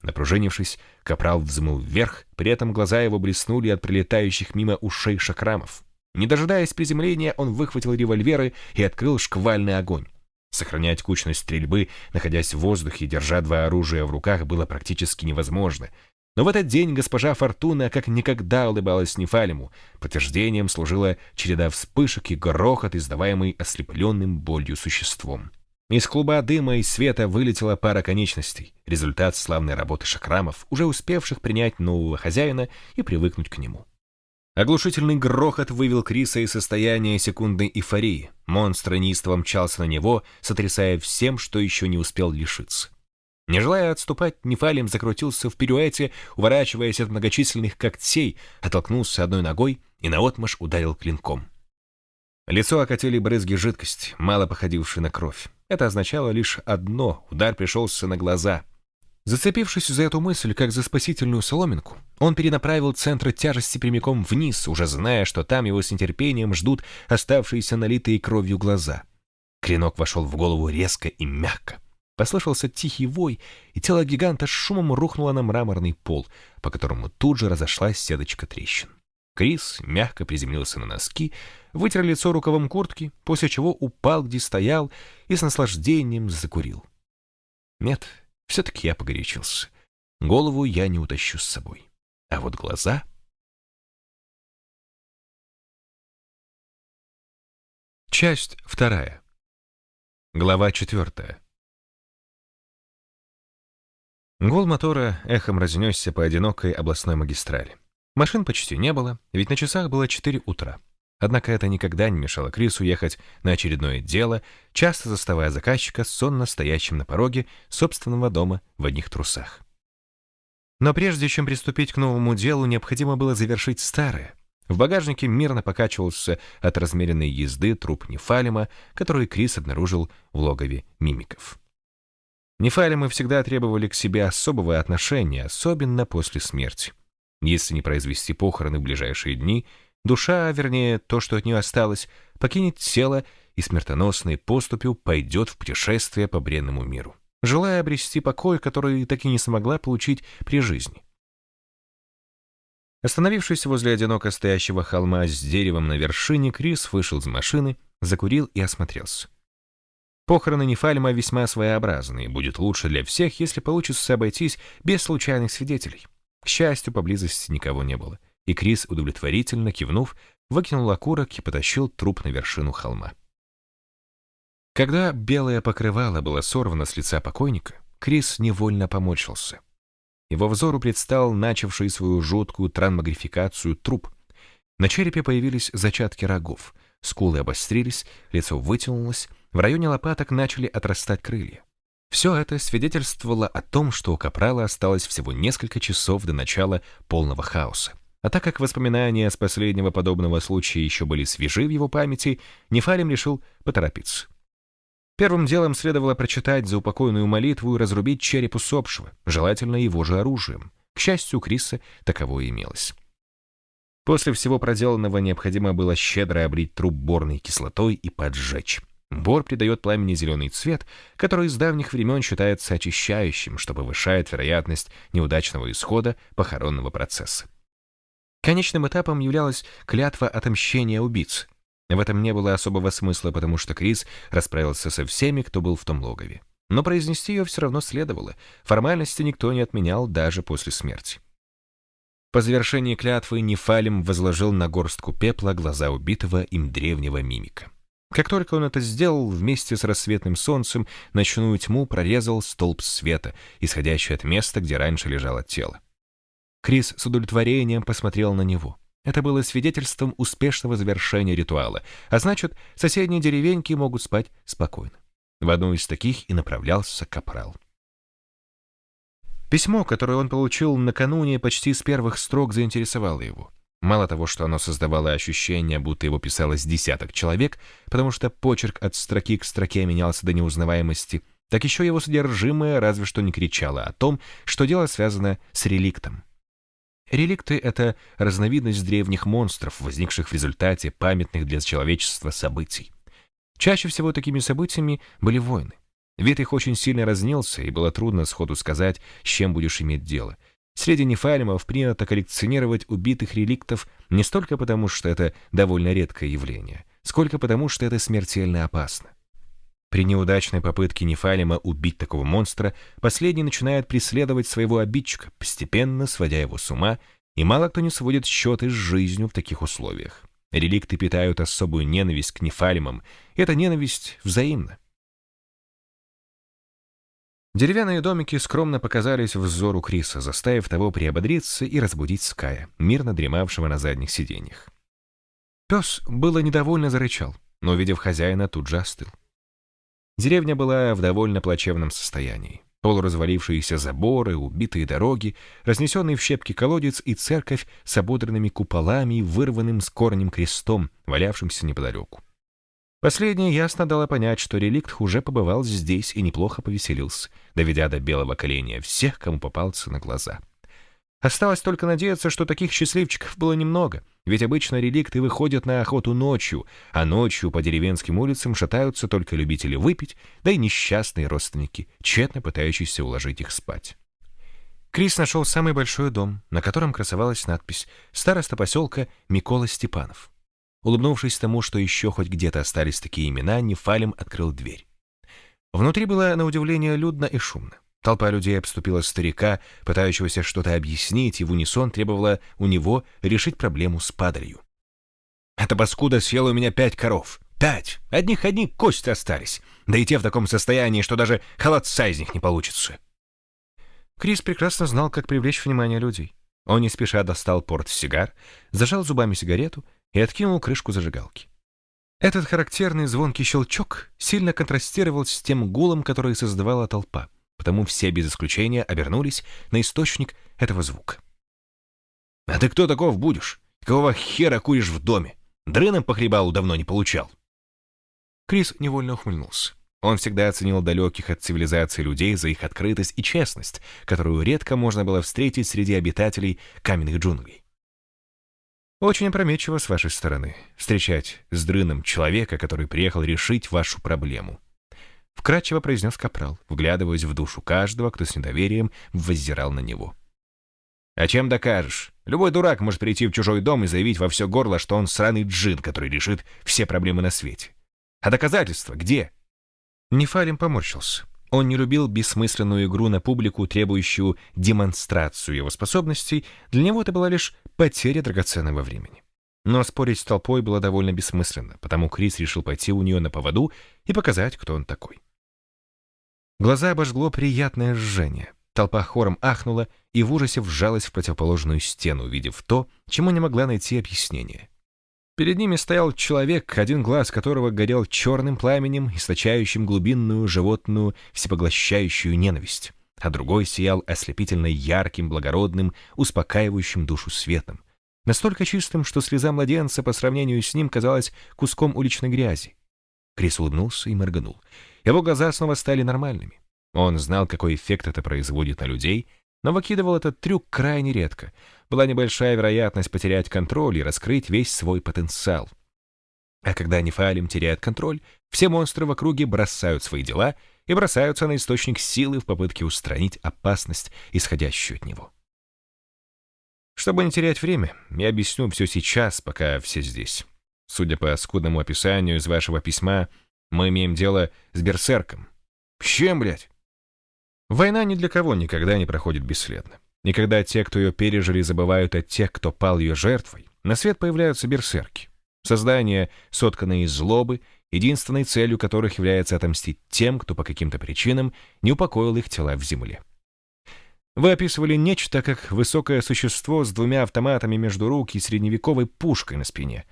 Напружинившись, капрал взмыл вверх, при этом глаза его блеснули от прилетающих мимо ушей шакрамов. Не дожидаясь приземления, он выхватил револьверы и открыл шквальный огонь. Сохранять кучность стрельбы, находясь в воздухе, держа два оружия в руках, было практически невозможно. Но в этот день госпожа Фортуна как никогда улыбалась Нефалиму. Подтверждением служила череда вспышек и грохот, издаваемый ослепленным болью существом. Из клуба дыма и света вылетела пара конечностей, результат славной работы шакрамов, уже успевших принять нового хозяина и привыкнуть к нему. Оглушительный грохот вывел Криса из состояния секундной эйфории. Монстр неистово мчался на него, сотрясая всем, что еще не успел лишиться. Не желая отступать, Нефалим закрутился в пируэте, уворачиваясь от многочисленных когтей, оттолкнулся одной ногой и наотмашь ударил клинком. Лицо окатили брызги жидкости, мало походившей на кровь. Это означало лишь одно — удар пришелся на глаза. Зацепившись за эту мысль, как за спасительную соломинку, он перенаправил центр тяжести прямиком вниз, уже зная, что там его с нетерпением ждут оставшиеся налитые кровью глаза. Клинок вошел в голову резко и мягко. Послышался тихий вой, и тело гиганта с шумом рухнуло на мраморный пол, по которому тут же разошлась сеточка трещин. Крис мягко приземлился на носки, вытер лицо рукавом куртки, после чего упал, где стоял, и с наслаждением закурил. Нет, все-таки я погорячился. Голову я не утащу с собой. А вот глаза... Часть вторая. Глава четвертая. Гул мотора эхом разнесся по одинокой областной магистрали. Машин почти не было, ведь на часах было 4 утра. Однако это никогда не мешало Крису ехать на очередное дело, часто заставая заказчика сонно стоящим на пороге собственного дома в одних трусах. Но прежде чем приступить к новому делу, необходимо было завершить старое. В багажнике мирно покачивался от размеренной езды труп Нефалима, который Крис обнаружил в логове мимиков. Нефалимы всегда требовали к себе особого отношения, особенно после смерти. Если не произвести похороны в ближайшие дни, душа, а вернее то, что от нее осталось, покинет тело и смертоносной поступью пойдет в путешествие по бренному миру, желая обрести покой, который так и не смогла получить при жизни. Остановившись возле одиноко стоящего холма с деревом на вершине, Крис вышел из машины, закурил и осмотрелся. Похороны Нефальма весьма своеобразные, будет лучше для всех, если получится обойтись без случайных свидетелей. К счастью, поблизости никого не было, и Крис, удовлетворительно кивнув, выкинул окурок и потащил труп на вершину холма. Когда белое покрывало было сорвано с лица покойника, Крис невольно поморщился. Его взору предстал начавший свою жуткую трансмагрификацию труп. На черепе появились зачатки рогов, скулы обострились, лицо вытянулось, в районе лопаток начали отрастать крылья. Все это свидетельствовало о том, что у Капрала осталось всего несколько часов до начала полного хаоса. А так как воспоминания с последнего подобного случая еще были свежи в его памяти, Нефалим решил поторопиться. Первым делом следовало прочитать заупокойную молитву и разрубить череп усопшего, желательно его же оружием. К счастью, у Криса таковое имелось. После всего проделанного необходимо было щедро облить труп борной кислотой и поджечь. Бор придает пламени зеленый цвет, который с давних времен считается очищающим, что повышает вероятность неудачного исхода похоронного процесса. Конечным этапом являлась клятва отомщения убийц. В этом не было особого смысла, потому что Крис расправился со всеми, кто был в том логове. Но произнести ее все равно следовало. Формальности никто не отменял даже после смерти. По завершении клятвы Нефалим возложил на горстку пепла глаза убитого им древнего мимика. Как только он это сделал, вместе с рассветным солнцем ночную тьму прорезал столб света, исходящий от места, где раньше лежало тело. Крис с удовлетворением посмотрел на него. Это было свидетельством успешного завершения ритуала, а значит, соседние деревеньки могут спать спокойно. В одну из таких и направлялся Капрал. Письмо, которое он получил накануне, почти с первых строк заинтересовало его. Мало того, что оно создавало ощущение, будто его писалось десяток человек, потому что почерк от строки к строке менялся до неузнаваемости, так еще его содержимое разве что не кричало о том, что дело связано с реликтом. Реликты — это разновидность древних монстров, возникших в результате памятных для человечества событий. Чаще всего такими событиями были войны. Вид их очень сильно разнился, и было трудно сходу сказать, с чем будешь иметь дело — Среди нефалимов принято коллекционировать убитых реликтов не столько потому, что это довольно редкое явление, сколько потому, что это смертельно опасно. При неудачной попытке нефалима убить такого монстра, последний начинает преследовать своего обидчика, постепенно сводя его с ума, и мало кто не сводит счеты с жизнью в таких условиях. Реликты питают особую ненависть к нефалимам, и эта ненависть взаимна. Деревянные домики скромно показались взору Криса, заставив того приободриться и разбудить Ская, мирно дремавшего на задних сиденьях. Пес было недовольно зарычал, но, увидев хозяина, тут же остыл. Деревня была в довольно плачевном состоянии. Полуразвалившиеся заборы, убитые дороги, разнесенный в щепки колодец и церковь с ободранными куполами и вырванным с корнем крестом, валявшимся неподалеку. Последнее ясно дало понять, что реликт уже побывал здесь и неплохо повеселился, доведя до белого коленя всех, кому попался на глаза. Осталось только надеяться, что таких счастливчиков было немного, ведь обычно реликты выходят на охоту ночью, а ночью по деревенским улицам шатаются только любители выпить, да и несчастные родственники, тщетно пытающиеся уложить их спать. Крис нашел самый большой дом, на котором красовалась надпись «Староста поселка Микола Степанов». Улыбнувшись тому, что еще хоть где-то остались такие имена, Нефалем открыл дверь. Внутри было, на удивление, людно и шумно. Толпа людей обступила старика, пытающегося что-то объяснить, и в унисон требовала у него решить проблему с падалью. «Эта паскуда съела у меня пять коров. Пять! Одних одни кости остались. Да и те в таком состоянии, что даже холодца из них не получится». Крис прекрасно знал, как привлечь внимание людей. Он не спеша достал порт-сигар, зажал зубами сигарету и откинул крышку зажигалки. Этот характерный звонкий щелчок сильно контрастировал с тем гулом, который создавала толпа, потому все без исключения обернулись на источник этого звука. «А ты кто таков будешь? Какого хера куришь в доме? Дрыном по хлебалу давно не получал». Крис невольно ухмыльнулся. Он всегда оценил далеких от цивилизации людей за их открытость и честность, которую редко можно было встретить среди обитателей каменных джунглей. Очень опрометчиво с вашей стороны встречать с дрыном человека, который приехал решить вашу проблему. Вкратчиво произнес Капрал, вглядываясь в душу каждого, кто с недоверием воззирал на него. «А чем докажешь? Любой дурак может прийти в чужой дом и заявить во все горло, что он сраный джин, который решит все проблемы на свете. А доказательства где?» Нефалим поморщился. Он не любил бессмысленную игру на публику, требующую демонстрацию его способностей. Для него это была лишь потеря драгоценного времени. Но спорить с толпой было довольно бессмысленно, потому Крис решил пойти у нее на поводу и показать, кто он такой. Глаза обожгло приятное жжение. Толпа хором ахнула и в ужасе вжалась в противоположную стену, увидев то, чему не могла найти объяснение. Перед ними стоял человек, один глаз которого горел черным пламенем, источающим глубинную животную всепоглощающую ненависть, а другой сиял ослепительно ярким, благородным, успокаивающим душу светом, настолько чистым, что слеза младенца по сравнению с ним казалась куском уличной грязи. Крис улыбнулся и моргнул. Его глаза снова стали нормальными. Он знал, какой эффект это производит на людей, но выкидывал этот трюк крайне редко — была небольшая вероятность потерять контроль и раскрыть весь свой потенциал. А когда Нефалим теряет контроль, все монстры в округе бросают свои дела и бросаются на источник силы в попытке устранить опасность, исходящую от него. Чтобы не терять время, я объясню все сейчас, пока все здесь. Судя по скудному описанию из вашего письма, мы имеем дело с берсерком. С чем, блядь? Война ни для кого никогда не проходит бесследно. И когда те, кто ее пережили, забывают о тех, кто пал ее жертвой, на свет появляются берсерки. Создания, сотканные из злобы, единственной целью которых является отомстить тем, кто по каким-то причинам не упокоил их тела в земле. Вы описывали нечто как высокое существо с двумя автоматами между рук и средневековой пушкой на спине.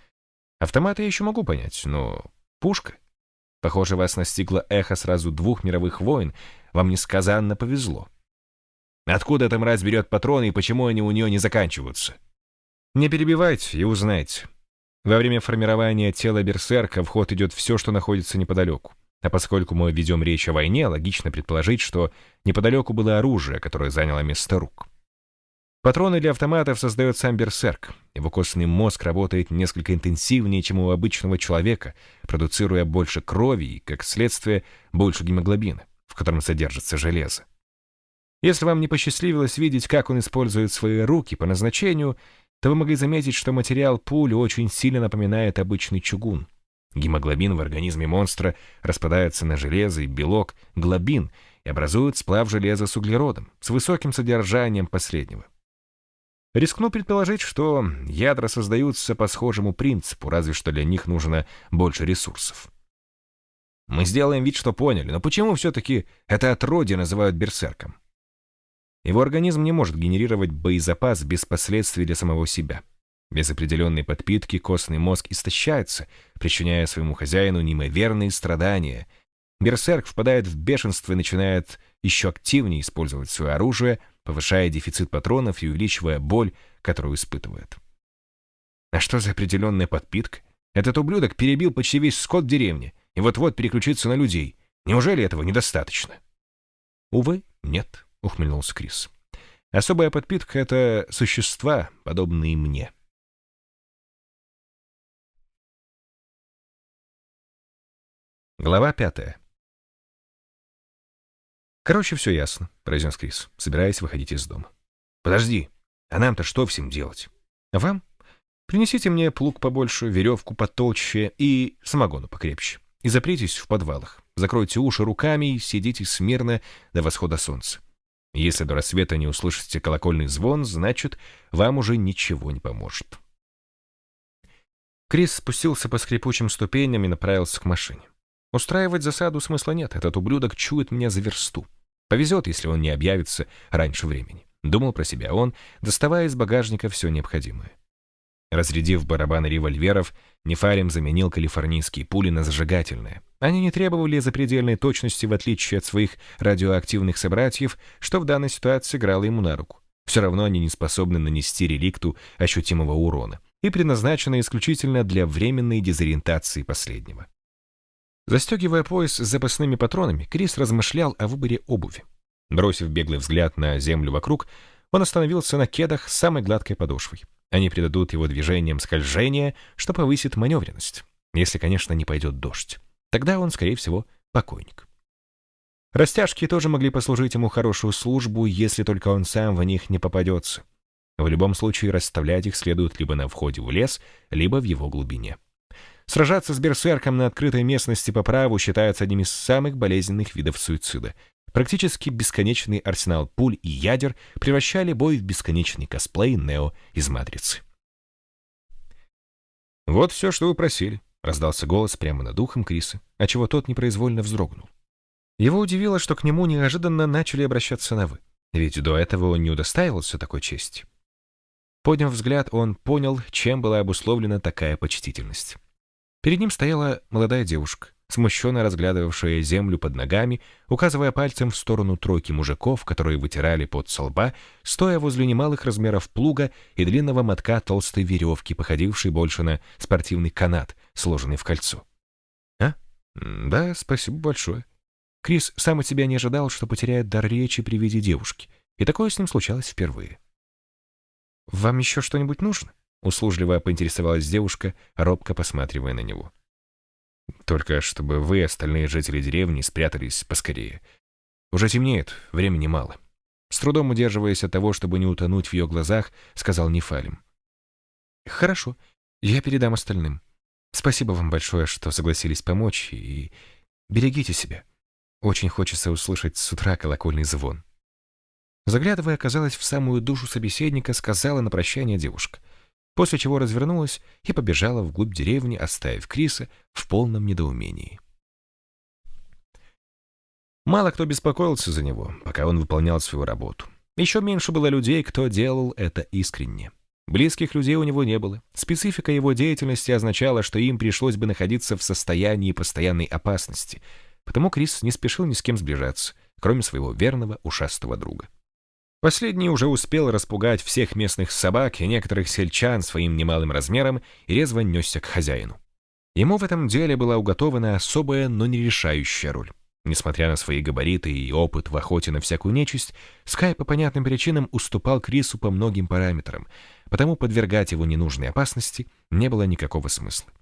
Автоматы я еще могу понять, но пушка? Похоже, вас настигло эхо сразу двух мировых войн, вам несказанно повезло. Откуда эта мразь берет патроны и почему они у нее не заканчиваются? Не перебивайте и узнайте. Во время формирования тела берсерка в ход идет все, что находится неподалеку. А поскольку мы ведем речь о войне, логично предположить, что неподалеку было оружие, которое заняло место рук. Патроны для автоматов создает сам берсерк. Его костный мозг работает несколько интенсивнее, чем у обычного человека, продуцируя больше крови и, как следствие, больше гемоглобина, в котором содержится железо. Если вам не посчастливилось видеть, как он использует свои руки по назначению, то вы могли заметить, что материал пули очень сильно напоминает обычный чугун. Гемоглобин в организме монстра распадается на железо и белок, глобин, и образует сплав железа с углеродом, с высоким содержанием последнего. Рискну предположить, что ядра создаются по схожему принципу, разве что для них нужно больше ресурсов. Мы сделаем вид, что поняли, но почему все-таки это отродье называют берсерком? Его организм не может генерировать боезапас без последствий для самого себя. Без определенной подпитки костный мозг истощается, причиняя своему хозяину неимоверные страдания. Берсерк впадает в бешенство и начинает еще активнее использовать свое оружие, повышая дефицит патронов и увеличивая боль, которую испытывает. А что за определенная подпитка? Этот ублюдок перебил почти весь скот в деревне и вот-вот переключится на людей. Неужели этого недостаточно? Увы, нет, ухмыльнулся Крис. Особая подпитка — это существа, подобные мне. Глава пятая. «Короче, все ясно», — произнес Крис, собираясь выходить из дома. «Подожди, а нам-то что всем делать?» «А вам? Принесите мне плуг побольше, веревку потолще и самогону покрепче. И запритесь в подвалах. Закройте уши руками и сидите смирно до восхода солнца. Если до рассвета не услышите колокольный звон, значит, вам уже ничего не поможет». Крис спустился по скрипучим ступеням и направился к машине. Устраивать засаду смысла нет, этот ублюдок чует меня за версту. Повезет, если он не объявится раньше времени. Думал про себя он, доставая из багажника все необходимое. Разрядив барабаны револьверов, Нефарим заменил калифорнийские пули на зажигательные. Они не требовали запредельной точности, в отличие от своих радиоактивных собратьев, что в данной ситуации играло ему на руку. Все равно они не способны нанести реликту ощутимого урона и предназначены исключительно для временной дезориентации последнего. Застегивая пояс с запасными патронами, Крис размышлял о выборе обуви. Бросив беглый взгляд на землю вокруг, он остановился на кедах с самой гладкой подошвой. Они придадут его движениям скольжения, что повысит маневренность. Если, конечно, не пойдет дождь. Тогда он, скорее всего, покойник. Растяжки тоже могли послужить ему хорошую службу, если только он сам в них не попадется. В любом случае, расставлять их следует либо на входе в лес, либо в его глубине. Сражаться с берсерком на открытой местности по праву считается одним из самых болезненных видов суицида. Практически бесконечный арсенал пуль и ядер превращали бой в бесконечный косплей Нео из «Матрицы». «Вот все, что вы просили», — раздался голос прямо над ухом Криса, отчего тот непроизвольно вздрогнул. Его удивило, что к нему неожиданно начали обращаться на «вы», ведь до этого он не удостаивался такой чести. Подняв взгляд, он понял, чем была обусловлена такая почтительность. Перед ним стояла молодая девушка, смущенно разглядывавшая землю под ногами, указывая пальцем в сторону тройки мужиков, которые вытирали под со лба, стоя возле немалых размеров плуга и длинного мотка толстой веревки, походившей больше на спортивный канат, сложенный в кольцо. «А? Да, спасибо большое». Крис сам от себя не ожидал, что потеряет дар речи при виде девушки, и такое с ним случалось впервые. «Вам еще что-нибудь нужно?» Услужливо поинтересовалась девушка, робко посматривая на него. «Только чтобы вы, остальные жители деревни, спрятались поскорее. Уже темнеет, времени мало». С трудом удерживаясь от того, чтобы не утонуть в ее глазах, сказал Нефалим. «Хорошо, я передам остальным. Спасибо вам большое, что согласились помочь, и берегите себя. Очень хочется услышать с утра колокольный звон». Заглядывая, оказалось, в самую душу собеседника, сказала на прощание девушка после чего развернулась и побежала вглубь деревни, оставив Криса в полном недоумении. Мало кто беспокоился за него, пока он выполнял свою работу. Еще меньше было людей, кто делал это искренне. Близких людей у него не было. Специфика его деятельности означала, что им пришлось бы находиться в состоянии постоянной опасности, потому Крис не спешил ни с кем сближаться, кроме своего верного ушастого друга. Последний уже успел распугать всех местных собак и некоторых сельчан своим немалым размером и резво несся к хозяину. Ему в этом деле была уготована особая, но не решающая роль. Несмотря на свои габариты и опыт в охоте на всякую нечисть, Скай по понятным причинам уступал Крису по многим параметрам, потому подвергать его ненужной опасности не было никакого смысла.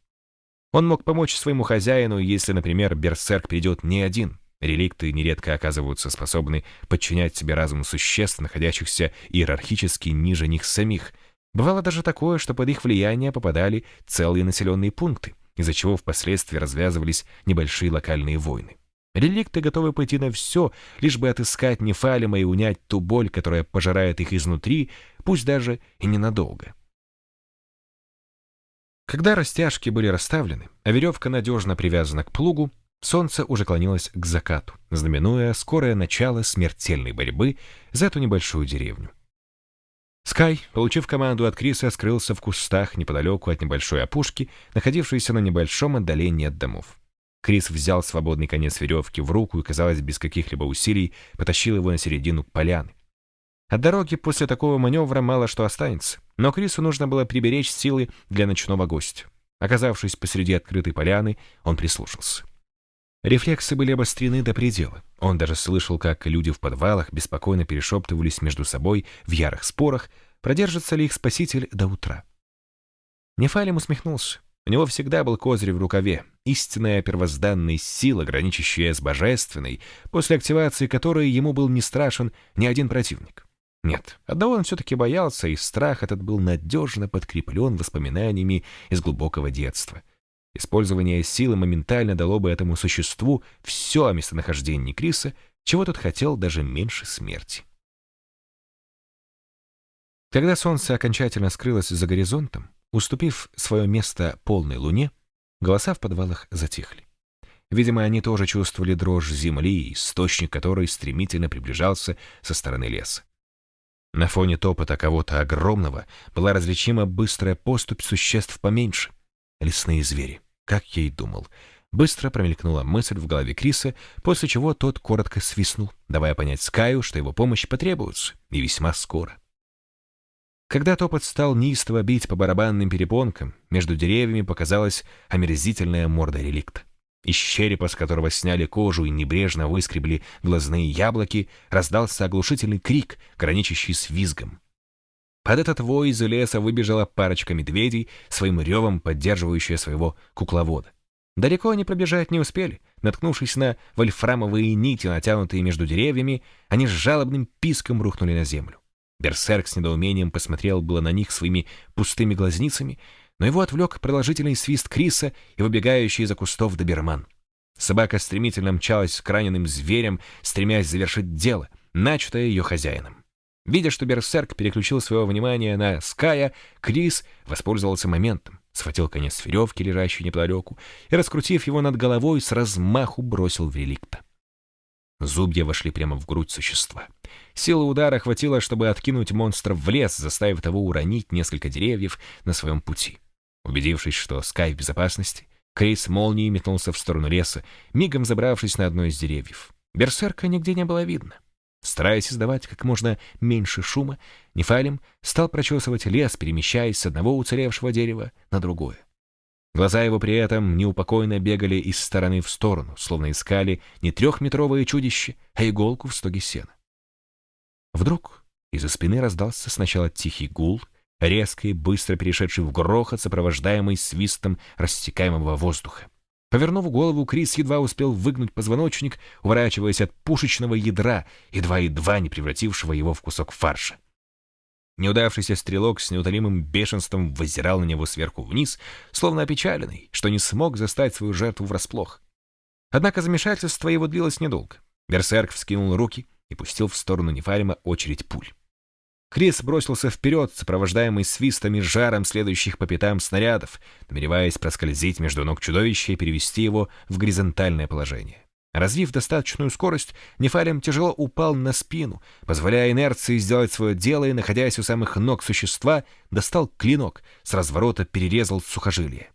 Он мог помочь своему хозяину, если, например, берсерк придет не один, Реликты нередко оказываются способны подчинять себе разум существ, находящихся иерархически ниже них самих. Бывало даже такое, что под их влияние попадали целые населенные пункты, из-за чего впоследствии развязывались небольшие локальные войны. Реликты готовы пойти на все, лишь бы отыскать Нефалима и унять ту боль, которая пожирает их изнутри, пусть даже и ненадолго. Когда растяжки были расставлены, а веревка надежно привязана к плугу, Солнце уже клонилось к закату, знаменуя скорое начало смертельной борьбы за эту небольшую деревню. Скай, получив команду от Криса, скрылся в кустах неподалеку от небольшой опушки, находившейся на небольшом отдалении от домов. Крис взял свободный конец веревки в руку и, казалось, без каких-либо усилий потащил его на середину поляны. От дороги после такого маневра мало что останется, но Крису нужно было приберечь силы для ночного гостя. Оказавшись посреди открытой поляны, он прислушался. Рефлексы были обострены до предела. Он даже слышал, как люди в подвалах беспокойно перешептывались между собой в ярых спорах, продержится ли их спаситель до утра. Нефалим усмехнулся. У него всегда был козырь в рукаве, истинная первозданная сила, граничащая с божественной, после активации которой ему был не страшен ни один противник. Нет, одного он все-таки боялся, и страх этот был надежно подкреплен воспоминаниями из глубокого детства — Использование силы моментально дало бы этому существу все о местонахождении Криса, чего тот хотел даже меньше смерти. Когда солнце окончательно скрылось за горизонтом, уступив свое место полной луне, голоса в подвалах затихли. Видимо, они тоже чувствовали дрожь земли, источник которой стремительно приближался со стороны леса. На фоне топота кого-то огромного была различима быстрая поступь существ поменьше — лесные звери как я и думал. Быстро промелькнула мысль в голове Криса, после чего тот коротко свистнул, давая понять Скаю, что его помощь потребуется, и весьма скоро. Когда топот стал неистово бить по барабанным перепонкам, между деревьями показалась омерзительная морда реликта. Из черепа, с которого сняли кожу и небрежно выскребли глазные яблоки, раздался оглушительный крик, граничащий с визгом. Под этот вой из леса выбежала парочка медведей, своим ревом поддерживающая своего кукловода. Далеко они пробежать не успели. Наткнувшись на вольфрамовые нити, натянутые между деревьями, они с жалобным писком рухнули на землю. Берсерк с недоумением посмотрел было на них своими пустыми глазницами, но его отвлек продолжительный свист Криса и выбегающий из-за кустов доберман. Собака стремительно мчалась к раненым зверям, стремясь завершить дело, начатое ее хозяином. Видя, что Берсерк переключил свое внимание на Ская, Крис воспользовался моментом, схватил конец веревки, лежащей неподалеку, и, раскрутив его над головой, с размаху бросил в реликта. Зубья вошли прямо в грудь существа. Силы удара хватило, чтобы откинуть монстра в лес, заставив того уронить несколько деревьев на своем пути. Убедившись, что Скай в безопасности, Крис молнией метнулся в сторону леса, мигом забравшись на одно из деревьев. Берсерка нигде не было видно. Стараясь издавать как можно меньше шума, Нефалим стал прочесывать лес, перемещаясь с одного уцелевшего дерева на другое. Глаза его при этом неупокойно бегали из стороны в сторону, словно искали не трехметровое чудище, а иголку в стоге сена. Вдруг из-за спины раздался сначала тихий гул, резко и быстро перешедший в грохот, сопровождаемый свистом рассекаемого воздуха. Повернув голову, Крис едва успел выгнуть позвоночник, уворачиваясь от пушечного ядра, едва-едва не превратившего его в кусок фарша. Неудавшийся стрелок с неутолимым бешенством возирал на него сверху вниз, словно опечаленный, что не смог застать свою жертву врасплох. Однако замешательство его длилось недолго. Берсерк вскинул руки и пустил в сторону Нефарима очередь пуль. Крис бросился вперед, сопровождаемый свистами жаром следующих по пятам снарядов, намереваясь проскользить между ног чудовища и перевести его в горизонтальное положение. Развив достаточную скорость, Нефалем тяжело упал на спину, позволяя инерции сделать свое дело и, находясь у самых ног существа, достал клинок, с разворота перерезал сухожилие.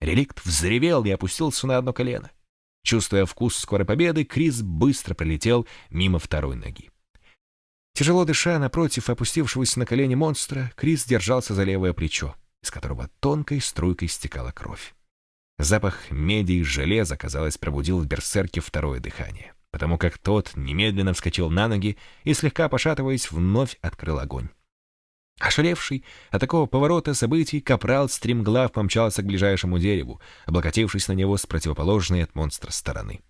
Реликт взревел и опустился на одно колено. Чувствуя вкус скорой победы, Крис быстро пролетел мимо второй ноги. Тяжело дыша напротив опустившегося на колени монстра, Крис держался за левое плечо, из которого тонкой струйкой стекала кровь. Запах меди и железа, казалось, пробудил в берсерке второе дыхание, потому как тот немедленно вскочил на ноги и, слегка пошатываясь, вновь открыл огонь. Ошалевший от такого поворота событий, капрал стремглав помчался к ближайшему дереву, облокотившись на него с противоположной от монстра стороны.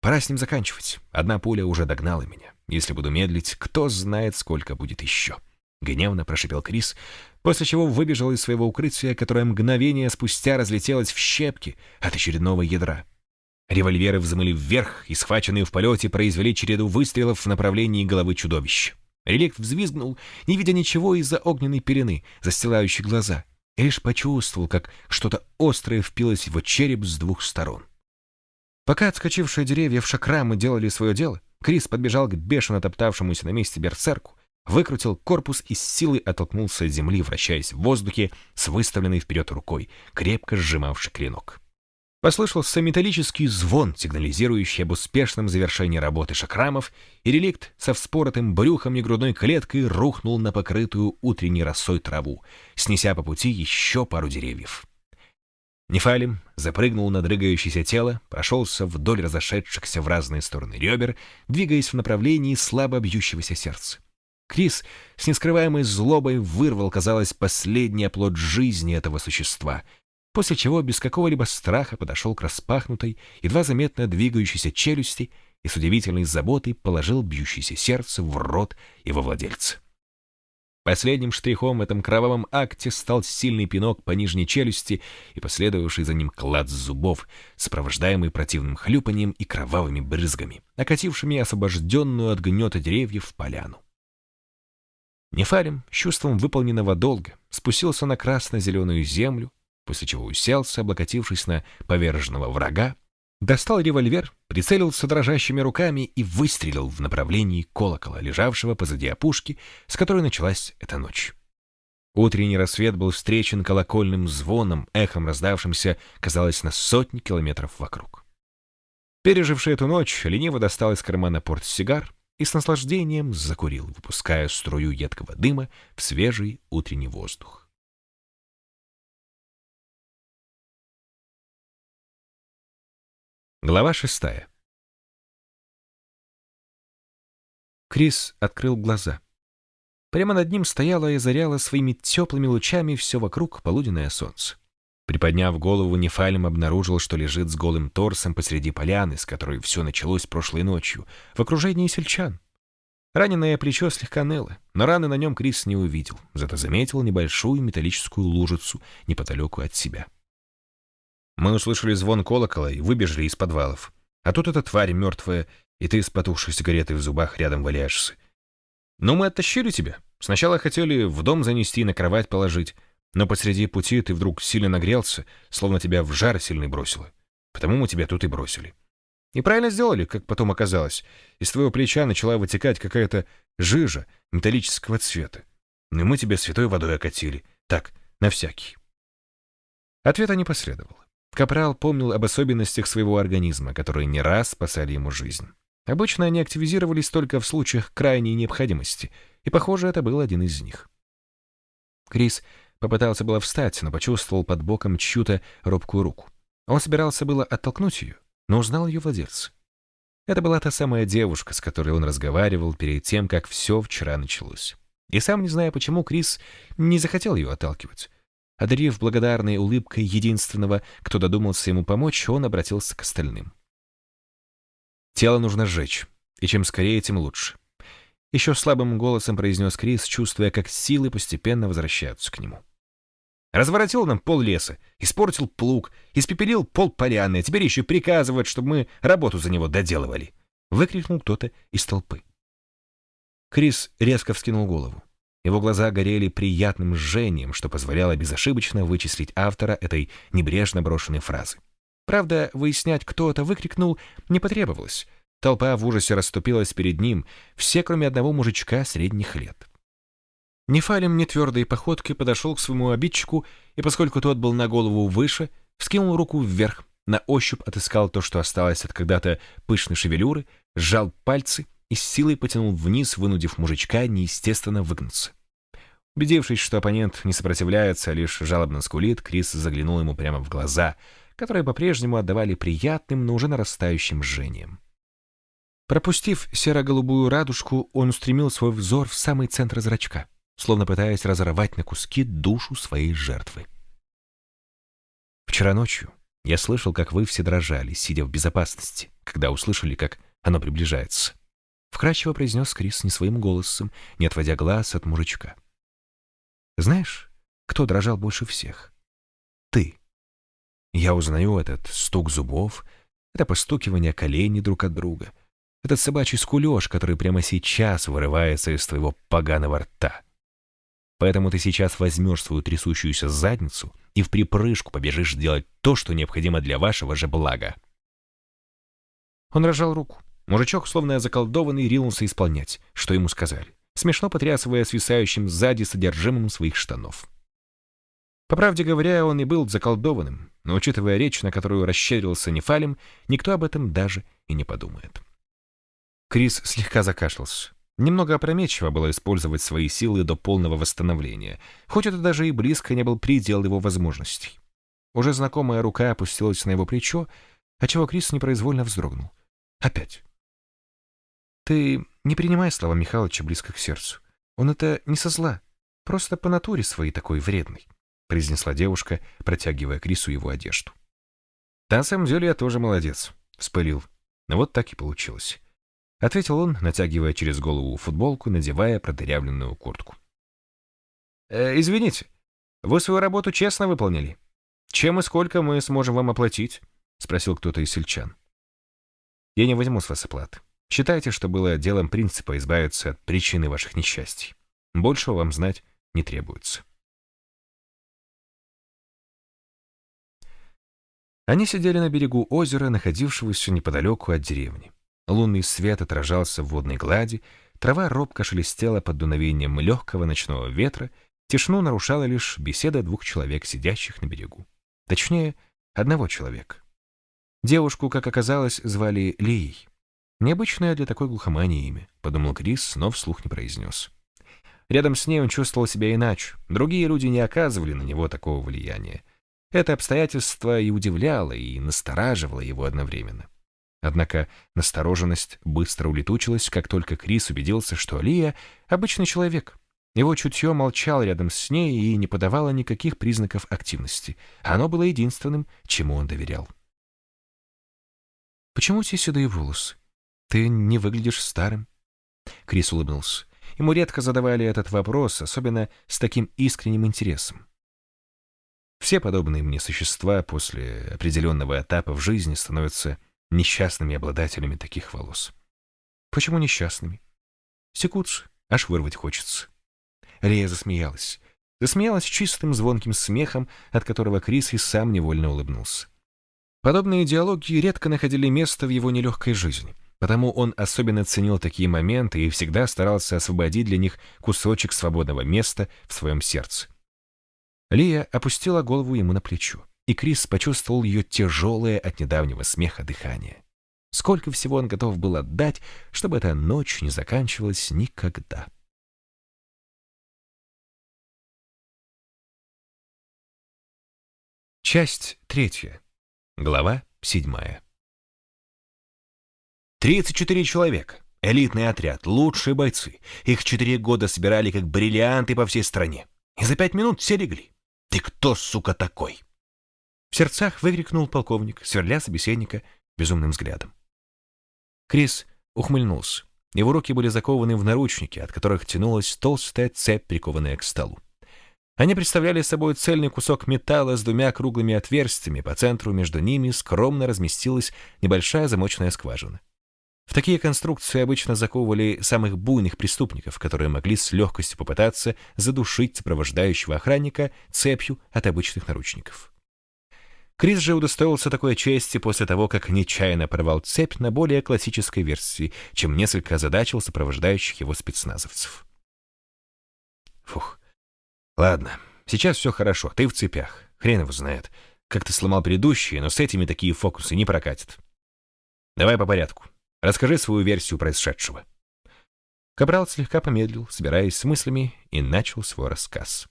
Пора с ним заканчивать. Одна пуля уже догнала меня. Если буду медлить, кто знает, сколько будет еще. Гневно прошипел Крис, после чего выбежал из своего укрытия, которое мгновение спустя разлетелось в щепки от очередного ядра. Револьверы взмыли вверх и, схваченные в полете, произвели череду выстрелов в направлении головы чудовища. Реликт взвизгнул, не видя ничего из-за огненной пелены, застилающей глаза, и лишь почувствовал, как что-то острое впилось в его череп с двух сторон. Пока отскочившие деревья в шакрамы делали свое дело, Крис подбежал к бешено топтавшемуся на месте берсерку, выкрутил корпус и с силой оттолкнулся от земли, вращаясь в воздухе с выставленной вперед рукой, крепко сжимавший клинок. Послышался металлический звон, сигнализирующий об успешном завершении работы шакрамов, и реликт со вспоротым брюхом и грудной клеткой рухнул на покрытую утренней росой траву, снеся по пути еще пару деревьев. Нефалим запрыгнул на дрыгающееся тело, прошелся вдоль разошедшихся в разные стороны ребер, двигаясь в направлении слабо бьющегося сердца. Крис с нескрываемой злобой вырвал, казалось, последний оплот жизни этого существа, после чего без какого-либо страха подошел к распахнутой, едва заметно двигающейся челюсти и с удивительной заботой положил бьющееся сердце в рот его владельца. Последним штрихом в этом кровавом акте стал сильный пинок по нижней челюсти и последовавший за ним клад зубов, сопровождаемый противным хлюпанием и кровавыми брызгами, окатившими освобожденную от гнета деревьев поляну. Нефарим, чувством выполненного долга, спустился на красно-зеленую землю, после чего уселся, облокотившись на поверженного врага, достал револьвер, прицелился дрожащими руками и выстрелил в направлении колокола, лежавшего позади опушки, с которой началась эта ночь. Утренний рассвет был встречен колокольным звоном, эхом раздавшимся, казалось, на сотни километров вокруг. Переживший эту ночь, лениво достал из кармана портсигар и с наслаждением закурил, выпуская струю едкого дыма в свежий утренний воздух. Глава шестая. Крис открыл глаза. Прямо над ним стояло и заряло своими теплыми лучами все вокруг полуденное солнце. Приподняв голову, Нефалем обнаружил, что лежит с голым торсом посреди поляны, с которой все началось прошлой ночью, в окружении сельчан. Раненое плечо слегка ныло, но раны на нем Крис не увидел, зато заметил небольшую металлическую лужицу неподалеку от себя. Мы услышали звон колокола и выбежали из подвалов. А тут эта тварь мертвая, и ты с потухшей сигаретой в зубах рядом валяешься. Но мы оттащили тебя. Сначала хотели в дом занести и на кровать положить, но посреди пути ты вдруг сильно нагрелся, словно тебя в жар сильный бросило. Потому мы тебя тут и бросили. И правильно сделали, как потом оказалось. Из твоего плеча начала вытекать какая-то жижа металлического цвета. Ну и мы тебя святой водой окатили. Так, на всякий. Ответа не последовало. Капрал помнил об особенностях своего организма, которые не раз спасали ему жизнь. Обычно они активизировались только в случаях крайней необходимости, и, похоже, это был один из них. Крис попытался было встать, но почувствовал под боком чью-то робкую руку. Он собирался было оттолкнуть ее, но узнал ее владельца. Это была та самая девушка, с которой он разговаривал перед тем, как все вчера началось. И сам не зная почему, Крис не захотел ее отталкивать. Одарив благодарной улыбкой единственного, кто додумался ему помочь, он обратился к остальным. «Тело нужно сжечь, и чем скорее, тем лучше». Еще слабым голосом произнес Крис, чувствуя, как силы постепенно возвращаются к нему. «Разворотил нам пол леса, испортил плуг, испепелил пол поляны, а теперь еще приказывает, чтобы мы работу за него доделывали!» — выкрикнул кто-то из толпы. Крис резко вскинул голову. Его глаза горели приятным жжением, что позволяло безошибочно вычислить автора этой небрежно брошенной фразы. Правда, выяснять, кто это выкрикнул, не потребовалось. Толпа в ужасе расступилась перед ним, все, кроме одного мужичка средних лет. Нефалем нетвердой походкой подошел к своему обидчику, и поскольку тот был на голову выше, вскинул руку вверх, на ощупь отыскал то, что осталось от когда-то пышной шевелюры, сжал пальцы и с силой потянул вниз, вынудив мужичка неестественно выгнуться. Убедившись, что оппонент не сопротивляется, лишь жалобно скулит, Крис заглянул ему прямо в глаза, которые по-прежнему отдавали приятным, но уже нарастающим жжением. Пропустив серо-голубую радужку, он устремил свой взор в самый центр зрачка, словно пытаясь разорвать на куски душу своей жертвы. «Вчера ночью я слышал, как вы все дрожали, сидя в безопасности, когда услышали, как оно приближается», — вкрадчиво произнес Крис не своим голосом, не отводя глаз от мужичка. Знаешь, кто дрожал больше всех? Ты. Я узнаю этот стук зубов, это постукивание коленей друг от друга, этот собачий скулеж, который прямо сейчас вырывается из твоего поганого рта. Поэтому ты сейчас возьмешь свою трясущуюся задницу и в припрыжку побежишь делать то, что необходимо для вашего же блага. Он разжал руку. Мужичок, словно заколдованный, ринулся исполнять, что ему сказали, смешно потрясывая свисающим сзади содержимым своих штанов. По правде говоря, он и был заколдованным, но, учитывая речь, на которую расщедрился Нефалем, никто об этом даже и не подумает. Крис слегка закашлялся. Немного опрометчиво было использовать свои силы до полного восстановления, хоть это даже и близко не был предел его возможностей. Уже знакомая рука опустилась на его плечо, отчего Крис непроизвольно вздрогнул. Опять. «Ты не принимай слова Михалыча близко к сердцу. Он это не со зла, просто по натуре своей такой вредный», произнесла девушка, протягивая Крису его одежду. «На самом деле я тоже молодец», — вспылил. Но вот так и получилось. — ответил он, натягивая через голову футболку, надевая продырявленную куртку. «Э, «Извините, вы свою работу честно выполнили. Чем и сколько мы сможем вам оплатить?» — спросил кто-то из сельчан. «Я не возьму с вас оплаты. Считайте, что было делом принципа избавиться от причины ваших несчастий. Большего вам знать не требуется». Они сидели на берегу озера, находившегося неподалеку от деревни. Лунный свет отражался в водной глади, трава робко шелестела под дуновением легкого ночного ветра, тишину нарушала лишь беседа двух человек, сидящих на берегу. Точнее, одного человека. Девушку, как оказалось, звали Лией. Необычное для такой глухомании имя, подумал Крис, но вслух не произнес. Рядом с ней он чувствовал себя иначе. Другие люди не оказывали на него такого влияния. Это обстоятельство и удивляло, и настораживало его одновременно. Однако настороженность быстро улетучилась, как только Крис убедился, что Лия — обычный человек. Его чутье молчал рядом с ней и не подавало никаких признаков активности. Оно было единственным, чему он доверял. «Почему тебя седые волосы? Ты не выглядишь старым?» Крис улыбнулся. Ему редко задавали этот вопрос, особенно с таким искренним интересом. Все подобные мне существа после определенного этапа в жизни становятся несчастными обладателями таких волос. Почему несчастными? Секутся, аж вырвать хочется. Рея засмеялась. Засмеялась чистым звонким смехом, от которого Крис и сам невольно улыбнулся. Подобные диалоги редко находили место в его нелегкой жизни, потому он особенно ценил такие моменты и всегда старался освободить для них кусочек свободного места в своем сердце. Лия опустила голову ему на плечо и Крис почувствовал ее тяжелое от недавнего смеха дыхание. Сколько всего он готов был отдать, чтобы эта ночь не заканчивалась никогда. Часть третья. Глава седьмая. 34 человека. Элитный отряд, лучшие бойцы. Их четыре года собирали как бриллианты по всей стране. И за пять минут все легли. Ты кто, сука, такой? В сердцах выкрикнул полковник, сверля собеседника безумным взглядом. Крис ухмыльнулся. Его руки были закованы в наручники, от которых тянулась толстая цепь, прикованная к столу. Они представляли собой цельный кусок металла с двумя круглыми отверстиями, по центру между ними скромно разместилась небольшая замочная скважина. В такие конструкции обычно заковывали самых буйных преступников, которые могли с легкостью попытаться задушить сопровождающего охранника цепью от обычных наручников. Крис же удостоился такой чести после того, как нечаянно порвал цепь на более классической версии, чем несколько озадачил сопровождающих его спецназовцев. Фух. Ладно, сейчас все хорошо, ты в цепях. Хрен его знает. Как ты сломал предыдущие, но с этими такие фокусы не прокатят. Давай по порядку. Расскажи свою версию происшедшего. Кабрал слегка помедлил, собираясь с мыслями, и начал свой рассказ.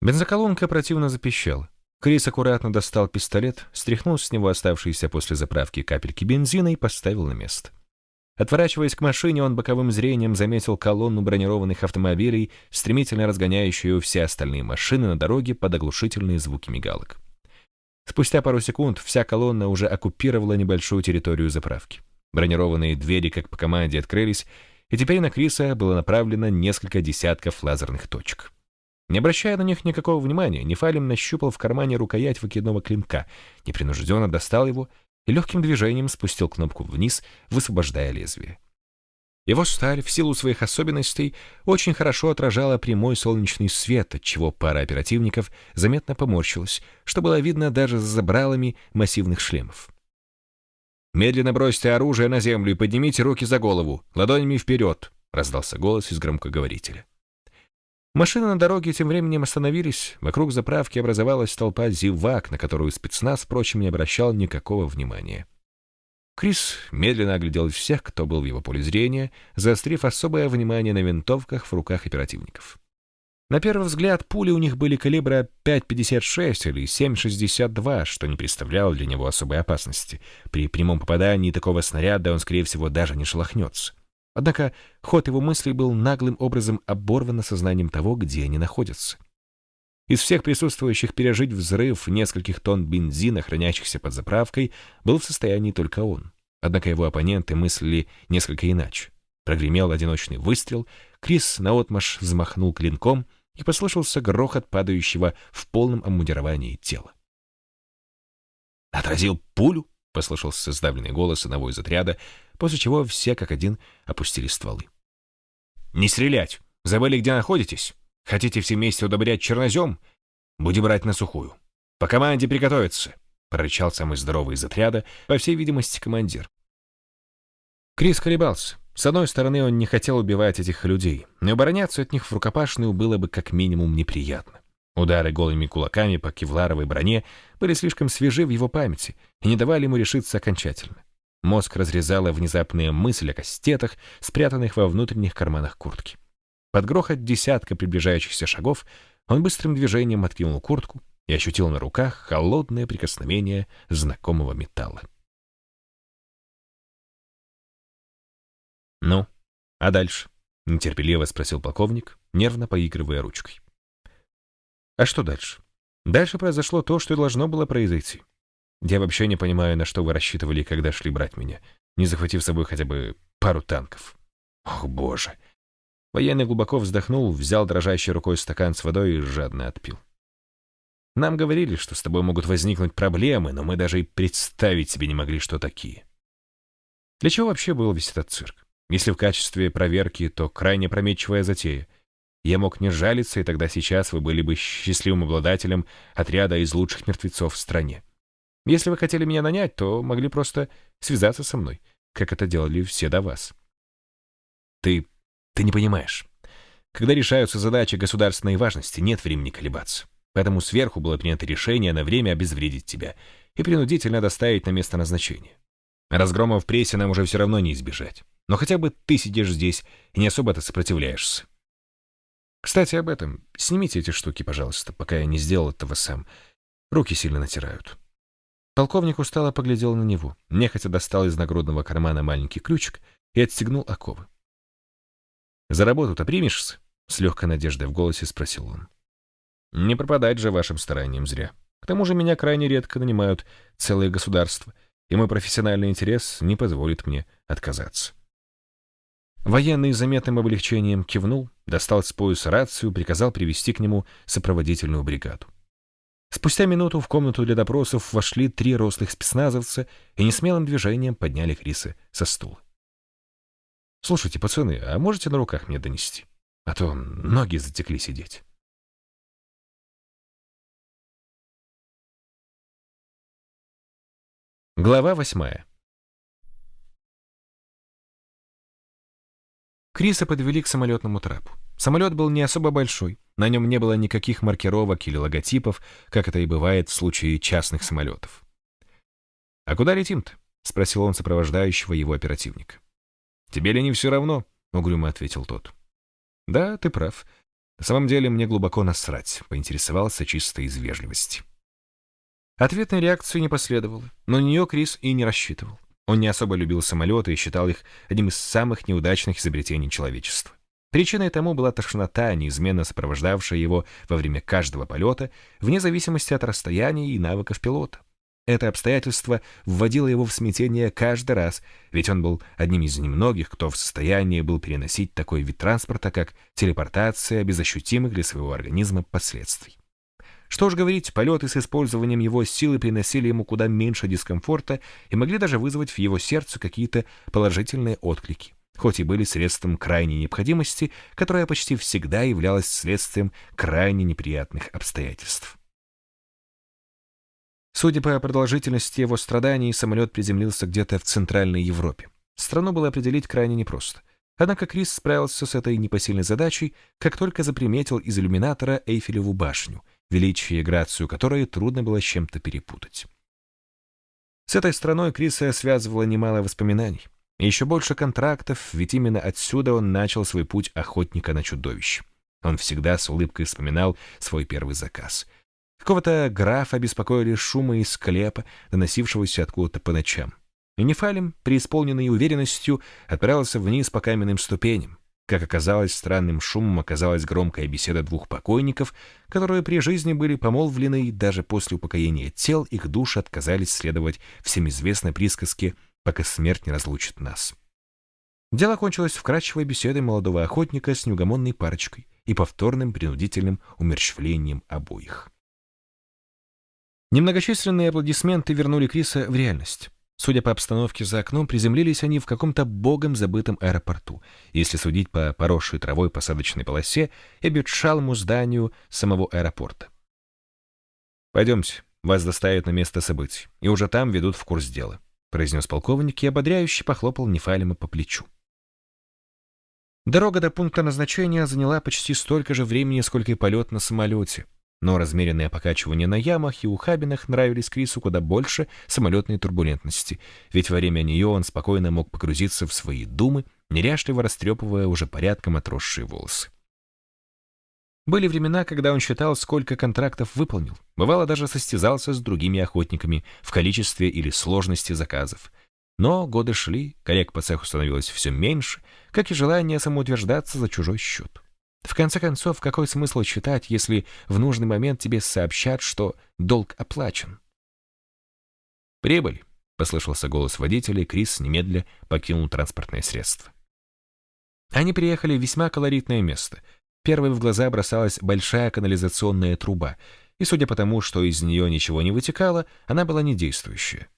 Бензоколонка противно запищала. Крис аккуратно достал пистолет, стряхнул с него оставшиеся после заправки капельки бензина и поставил на место. Отворачиваясь к машине, он боковым зрением заметил колонну бронированных автомобилей, стремительно разгоняющую все остальные машины на дороге под оглушительные звуки мигалок. Спустя пару секунд вся колонна уже оккупировала небольшую территорию заправки. Бронированные двери, как по команде, открылись, и теперь на Криса было направлено несколько десятков лазерных точек. Не обращая на них никакого внимания, Нефалим нащупал в кармане рукоять выкидного клинка, непринужденно достал его и легким движением спустил кнопку вниз, высвобождая лезвие. Его сталь, в силу своих особенностей, очень хорошо отражала прямой солнечный свет, отчего пара оперативников заметно поморщилась, что было видно даже за забралами массивных шлемов. «Медленно бросьте оружие на землю и поднимите руки за голову, ладонями вперед!» — раздался голос из громкоговорителя. Машины на дороге тем временем остановились, вокруг заправки образовалась толпа зевак, на которую спецназ, впрочем, не обращал никакого внимания. Крис медленно оглядел всех, кто был в его поле зрения, заострив особое внимание на винтовках в руках оперативников. На первый взгляд пули у них были калибра 5,56 или 7,62, что не представляло для него особой опасности. При прямом попадании такого снаряда он, скорее всего, даже не шелохнется. Однако ход его мыслей был наглым образом оборван сознанием того, где они находятся. Из всех присутствующих пережить взрыв нескольких тонн бензина, хранящихся под заправкой, был в состоянии только он. Однако его оппоненты мыслили несколько иначе. Прогремел одиночный выстрел, Крис наотмашь взмахнул клинком, и послышался грохот падающего в полном обмундировании тела. «Отразил пулю?» — послышался сдавленный голос одного из отряда, после чего все как один опустили стволы. «Не стрелять! Забыли, где находитесь?» Хотите все вместе удобрять чернозем? Будем брать на сухую. По команде приготовиться, — прорычал самый здоровый из отряда, по всей видимости, командир. Крис колебался. С одной стороны, он не хотел убивать этих людей, но обороняться от них в рукопашную было бы как минимум неприятно. Удары голыми кулаками по кевларовой броне были слишком свежи в его памяти и не давали ему решиться окончательно. Мозг разрезала внезапная мысль о кастетах, спрятанных во внутренних карманах куртки. Под грохот десятка приближающихся шагов он быстрым движением откинул куртку и ощутил на руках холодное прикосновение знакомого металла. «Ну, а дальше?» — нетерпеливо спросил полковник, нервно поигрывая ручкой. «А что дальше?» «Дальше произошло то, что должно было произойти. Я вообще не понимаю, на что вы рассчитывали, когда шли брать меня, не захватив с собой хотя бы пару танков. Ох, боже!» Военный глубоко вздохнул, взял дрожащей рукой стакан с водой и жадно отпил. Нам говорили, что с тобой могут возникнуть проблемы, но мы даже и представить себе не могли, что такие. Для чего вообще был весь этот цирк? Если в качестве проверки, то крайне прометчивая затея. Я мог не жалиться, и тогда сейчас вы были бы счастливым обладателем отряда из лучших мертвецов в стране. Если вы хотели меня нанять, то могли просто связаться со мной, как это делали все до вас. Ты ты не понимаешь. Когда решаются задачи государственной важности, нет времени колебаться. Поэтому сверху было принято решение на время обезвредить тебя и принудительно доставить на место назначения. Разгрома в прессе нам уже все равно не избежать. Но хотя бы ты сидишь здесь и не особо-то сопротивляешься. Кстати, об этом. Снимите эти штуки, пожалуйста, пока я не сделал этого сам. Руки сильно натирают. Полковник устало поглядел на него, нехотя достал из нагрудного кармана маленький ключик и отстегнул оковы. За работу-то примешься? С легкой надеждой в голосе спросил он. Не пропадать же вашим старанием зря. К тому же меня крайне редко нанимают целые государства, и мой профессиональный интерес не позволит мне отказаться. Военный с заметным облегчением кивнул, достал с пояса рацию, приказал привести к нему сопроводительную бригаду. Спустя минуту в комнату для допросов вошли три рослых спецназовца и несмелым движением подняли Криса со стула. Слушайте, пацаны, а можете на руках мне донести? А то ноги затекли сидеть. Глава восьмая. Криса подвели к самолетному трапу. Самолет был не особо большой, на нем не было никаких маркировок или логотипов, как это и бывает в случае частных самолетов. «А куда летим-то?» — спросил он сопровождающего его оперативника. «Тебе ли не все равно?» — угрюмо ответил тот. «Да, ты прав. На самом деле мне глубоко насрать», — поинтересовался чисто из вежливости. Ответной реакции не последовало, но на нее Крис и не рассчитывал. Он не особо любил самолеты и считал их одним из самых неудачных изобретений человечества. Причиной тому была тошнота, неизменно сопровождавшая его во время каждого полета, вне зависимости от расстояния и навыков пилота. Это обстоятельство вводило его в смятение каждый раз, ведь он был одним из немногих, кто в состоянии был переносить такой вид транспорта, как телепортация без ощутимых для своего организма последствий. Что уж говорить, полеты с использованием его силы приносили ему куда меньше дискомфорта и могли даже вызвать в его сердце какие-то положительные отклики. хоть и были средством крайней необходимости, которая почти всегда являлась следствием крайне неприятных обстоятельств. Судя по продолжительности его страданий, самолет приземлился где-то в Центральной Европе. Страну было определить крайне непросто. Однако Крис справился с этой непосильной задачей, как только заприметил из иллюминатора Эйфелеву башню, величие и грацию которой трудно было с чем-то перепутать. С этой страной Криса связывало немало воспоминаний. И еще больше контрактов, ведь именно отсюда он начал свой путь охотника на чудовищ. Он всегда с улыбкой вспоминал свой первый заказ. Какого-то графа беспокоили шумы из склепа, доносившегося откуда-то по ночам. И Нефалем, преисполненный уверенностью, отправился вниз по каменным ступеням. Как оказалось, странным шумом оказалась громкая беседа двух покойников, которые при жизни были помолвлены, и даже после упокоения тел их души отказались следовать всем известной присказке «пока смерть не разлучит нас». Дело кончилось вкрадчивой беседой молодого охотника с неугомонной парочкой и повторным принудительным умерщвлением обоих. Немногочисленные аплодисменты вернули Криса в реальность. Судя по обстановке за окном, приземлились они в каком-то богом забытом аэропорту, если судить по поросшей травой посадочной полосе и обетшалому зданию самого аэропорта. «Пойдемте, вас доставят на место событий, и уже там ведут в курс дела», произнес полковник и ободряюще похлопал Нефалима по плечу. Дорога до пункта назначения заняла почти столько же времени, сколько и полет на самолете — но размеренное покачивание на ямах и ухабинах нравились Крису куда больше самолетной турбулентности, ведь во время нее он спокойно мог погрузиться в свои думы, неряшливо растрепывая уже порядком отросшие волосы. Были времена, когда он считал, сколько контрактов выполнил. Бывало, даже состязался с другими охотниками в количестве или сложности заказов. Но годы шли, коллег по цеху становилось все меньше, как и желание самоутверждаться за чужой счет. В конце концов, какой смысл читать, если в нужный момент тебе сообщат, что долг оплачен? «Прибыль», — послышался голос водителя, и Крис немедля покинул транспортное средство. Они приехали в весьма колоритное место. Первой в глаза бросалась большая канализационная труба, и, судя по тому, что из нее ничего не вытекало, она была недействующая.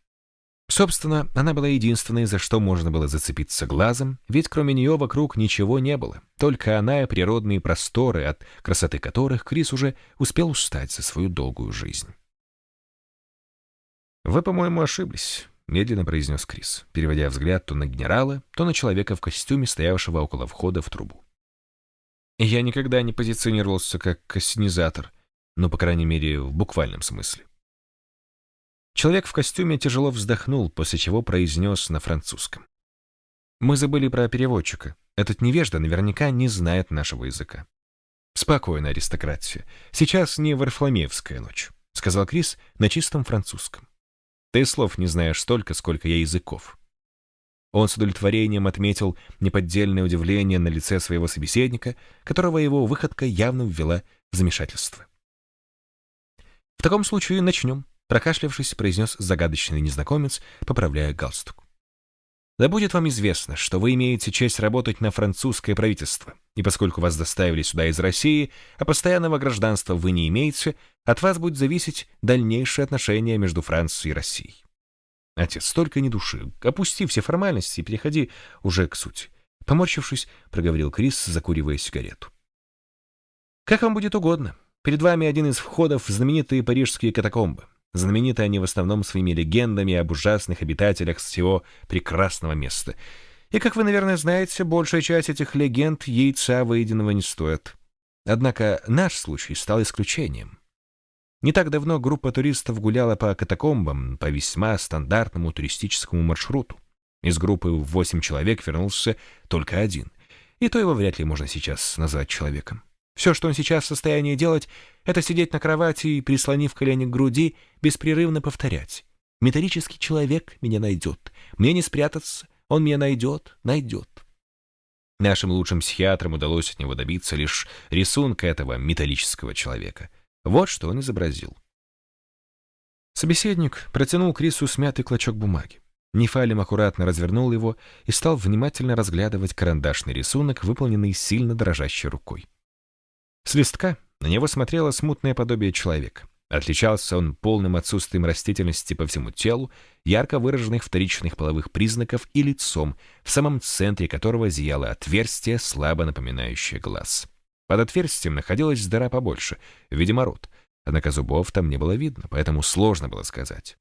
Собственно, она была единственной, за что можно было зацепиться глазом, ведь кроме нее вокруг ничего не было, только она и природные просторы, от красоты которых Крис уже успел устать за свою долгую жизнь. «Вы, по-моему, ошиблись», — медленно произнес Крис, переводя взгляд то на генерала, то на человека в костюме, стоявшего около входа в трубу. «Я никогда не позиционировался как кассинизатор, ну, по крайней мере, в буквальном смысле. Человек в костюме тяжело вздохнул, после чего произнес на французском. «Мы забыли про переводчика. Этот невежда наверняка не знает нашего языка». «Спокойно, аристократия. Сейчас не Варфоломеевская ночь», — сказал Крис на чистом французском. «Ты слов не знаешь столько, сколько я языков». Он с удовлетворением отметил неподдельное удивление на лице своего собеседника, которого его выходка явно ввела в замешательство. «В таком случае начнем», Прокашлявшись, произнес загадочный незнакомец, поправляя галстук. Да будет вам известно, что вы имеете честь работать на французское правительство, и поскольку вас доставили сюда из России, а постоянного гражданства вы не имеете, от вас будет зависеть дальнейшие отношения между Францией и Россией. Отец, только не души, опусти все формальности и переходи уже к сути. Поморщившись, проговорил Крис, закуривая сигарету. Как вам будет угодно. Перед вами один из входов в знаменитые парижские катакомбы. Знамениты они в основном своими легендами об ужасных обитателях всего прекрасного места. И, как вы, наверное, знаете, большая часть этих легенд яйца выеденного не стоит. Однако наш случай стал исключением. Не так давно группа туристов гуляла по катакомбам по весьма стандартному туристическому маршруту. Из группы в восемь человек вернулся только один. И то его вряд ли можно сейчас назвать человеком. Все, что он сейчас в состоянии делать, это сидеть на кровати и, прислонив колени к груди, беспрерывно повторять. «Металлический человек меня найдет. Мне не спрятаться. Он меня найдет, найдет». Нашим лучшим психиатрам удалось от него добиться лишь рисунка этого металлического человека. Вот что он изобразил. Собеседник протянул Крису смятый клочок бумаги. Нефалим аккуратно развернул его и стал внимательно разглядывать карандашный рисунок, выполненный сильно дрожащей рукой. С листка на него смотрело смутное подобие человека. Отличался он полным отсутствием растительности по всему телу, ярко выраженных вторичных половых признаков и лицом, в самом центре которого зияло отверстие, слабо напоминающее глаз. Под отверстием находилась дыра побольше, видимо, рот. Однако зубов там не было видно, поэтому сложно было сказать.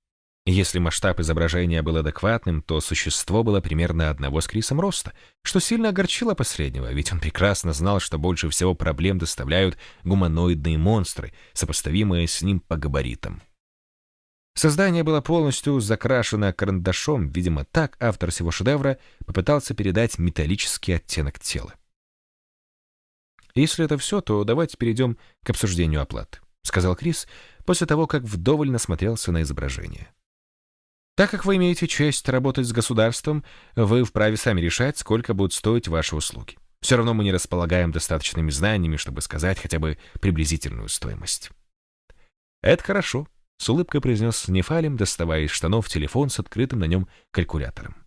Если масштаб изображения был адекватным, то существо было примерно одного с Крисом роста, что сильно огорчило последнего, ведь он прекрасно знал, что больше всего проблем доставляют гуманоидные монстры, сопоставимые с ним по габаритам. Создание было полностью закрашено карандашом, видимо, так автор всего шедевра попытался передать металлический оттенок тела. «Если это все, то давайте перейдем к обсуждению оплаты», — сказал Крис после того, как вдоволь насмотрелся на изображение. Так как вы имеете честь работать с государством, вы вправе сами решать, сколько будут стоить ваши услуги. Все равно мы не располагаем достаточными знаниями, чтобы сказать хотя бы приблизительную стоимость. Это хорошо, с улыбкой произнес Нефалем, доставая из штанов телефон с открытым на нем калькулятором.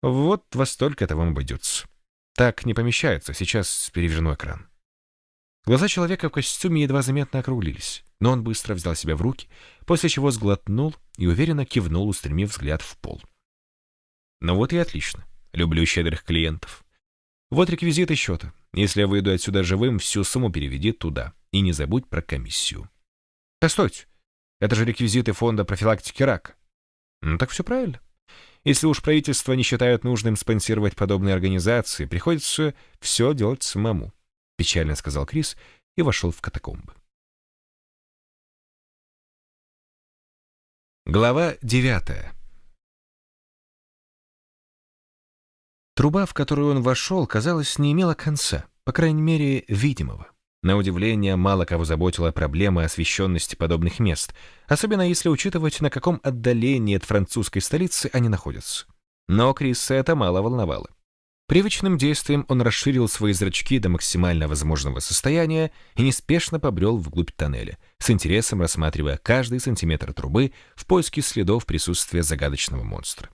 Вот во столько это вам обойдется. Так не помещается, сейчас переверну экран. Глаза человека в костюме едва заметно округлились, но он быстро взял себя в руки, после чего сглотнул и уверенно кивнул, устремив взгляд в пол. Ну вот и отлично. Люблю щедрых клиентов. Вот реквизиты счета. Если я выйду отсюда живым, всю сумму переведи туда. И не забудь про комиссию. Постойте, это же реквизиты фонда профилактики рака. Ну так все правильно. Если уж правительство не считает нужным спонсировать подобные организации, приходится все делать самому печально сказал Крис и вошел в катакомбы. Глава девятая. Труба, в которую он вошел, казалось, не имела конца, по крайней мере, видимого. На удивление, мало кого заботила проблема освещенности подобных мест, особенно если учитывать, на каком отдалении от французской столицы они находятся. Но Криса это мало волновало. Привычным действием он расширил свои зрачки до максимально возможного состояния и неспешно побрел вглубь тоннеля, с интересом рассматривая каждый сантиметр трубы в поиске следов присутствия загадочного монстра.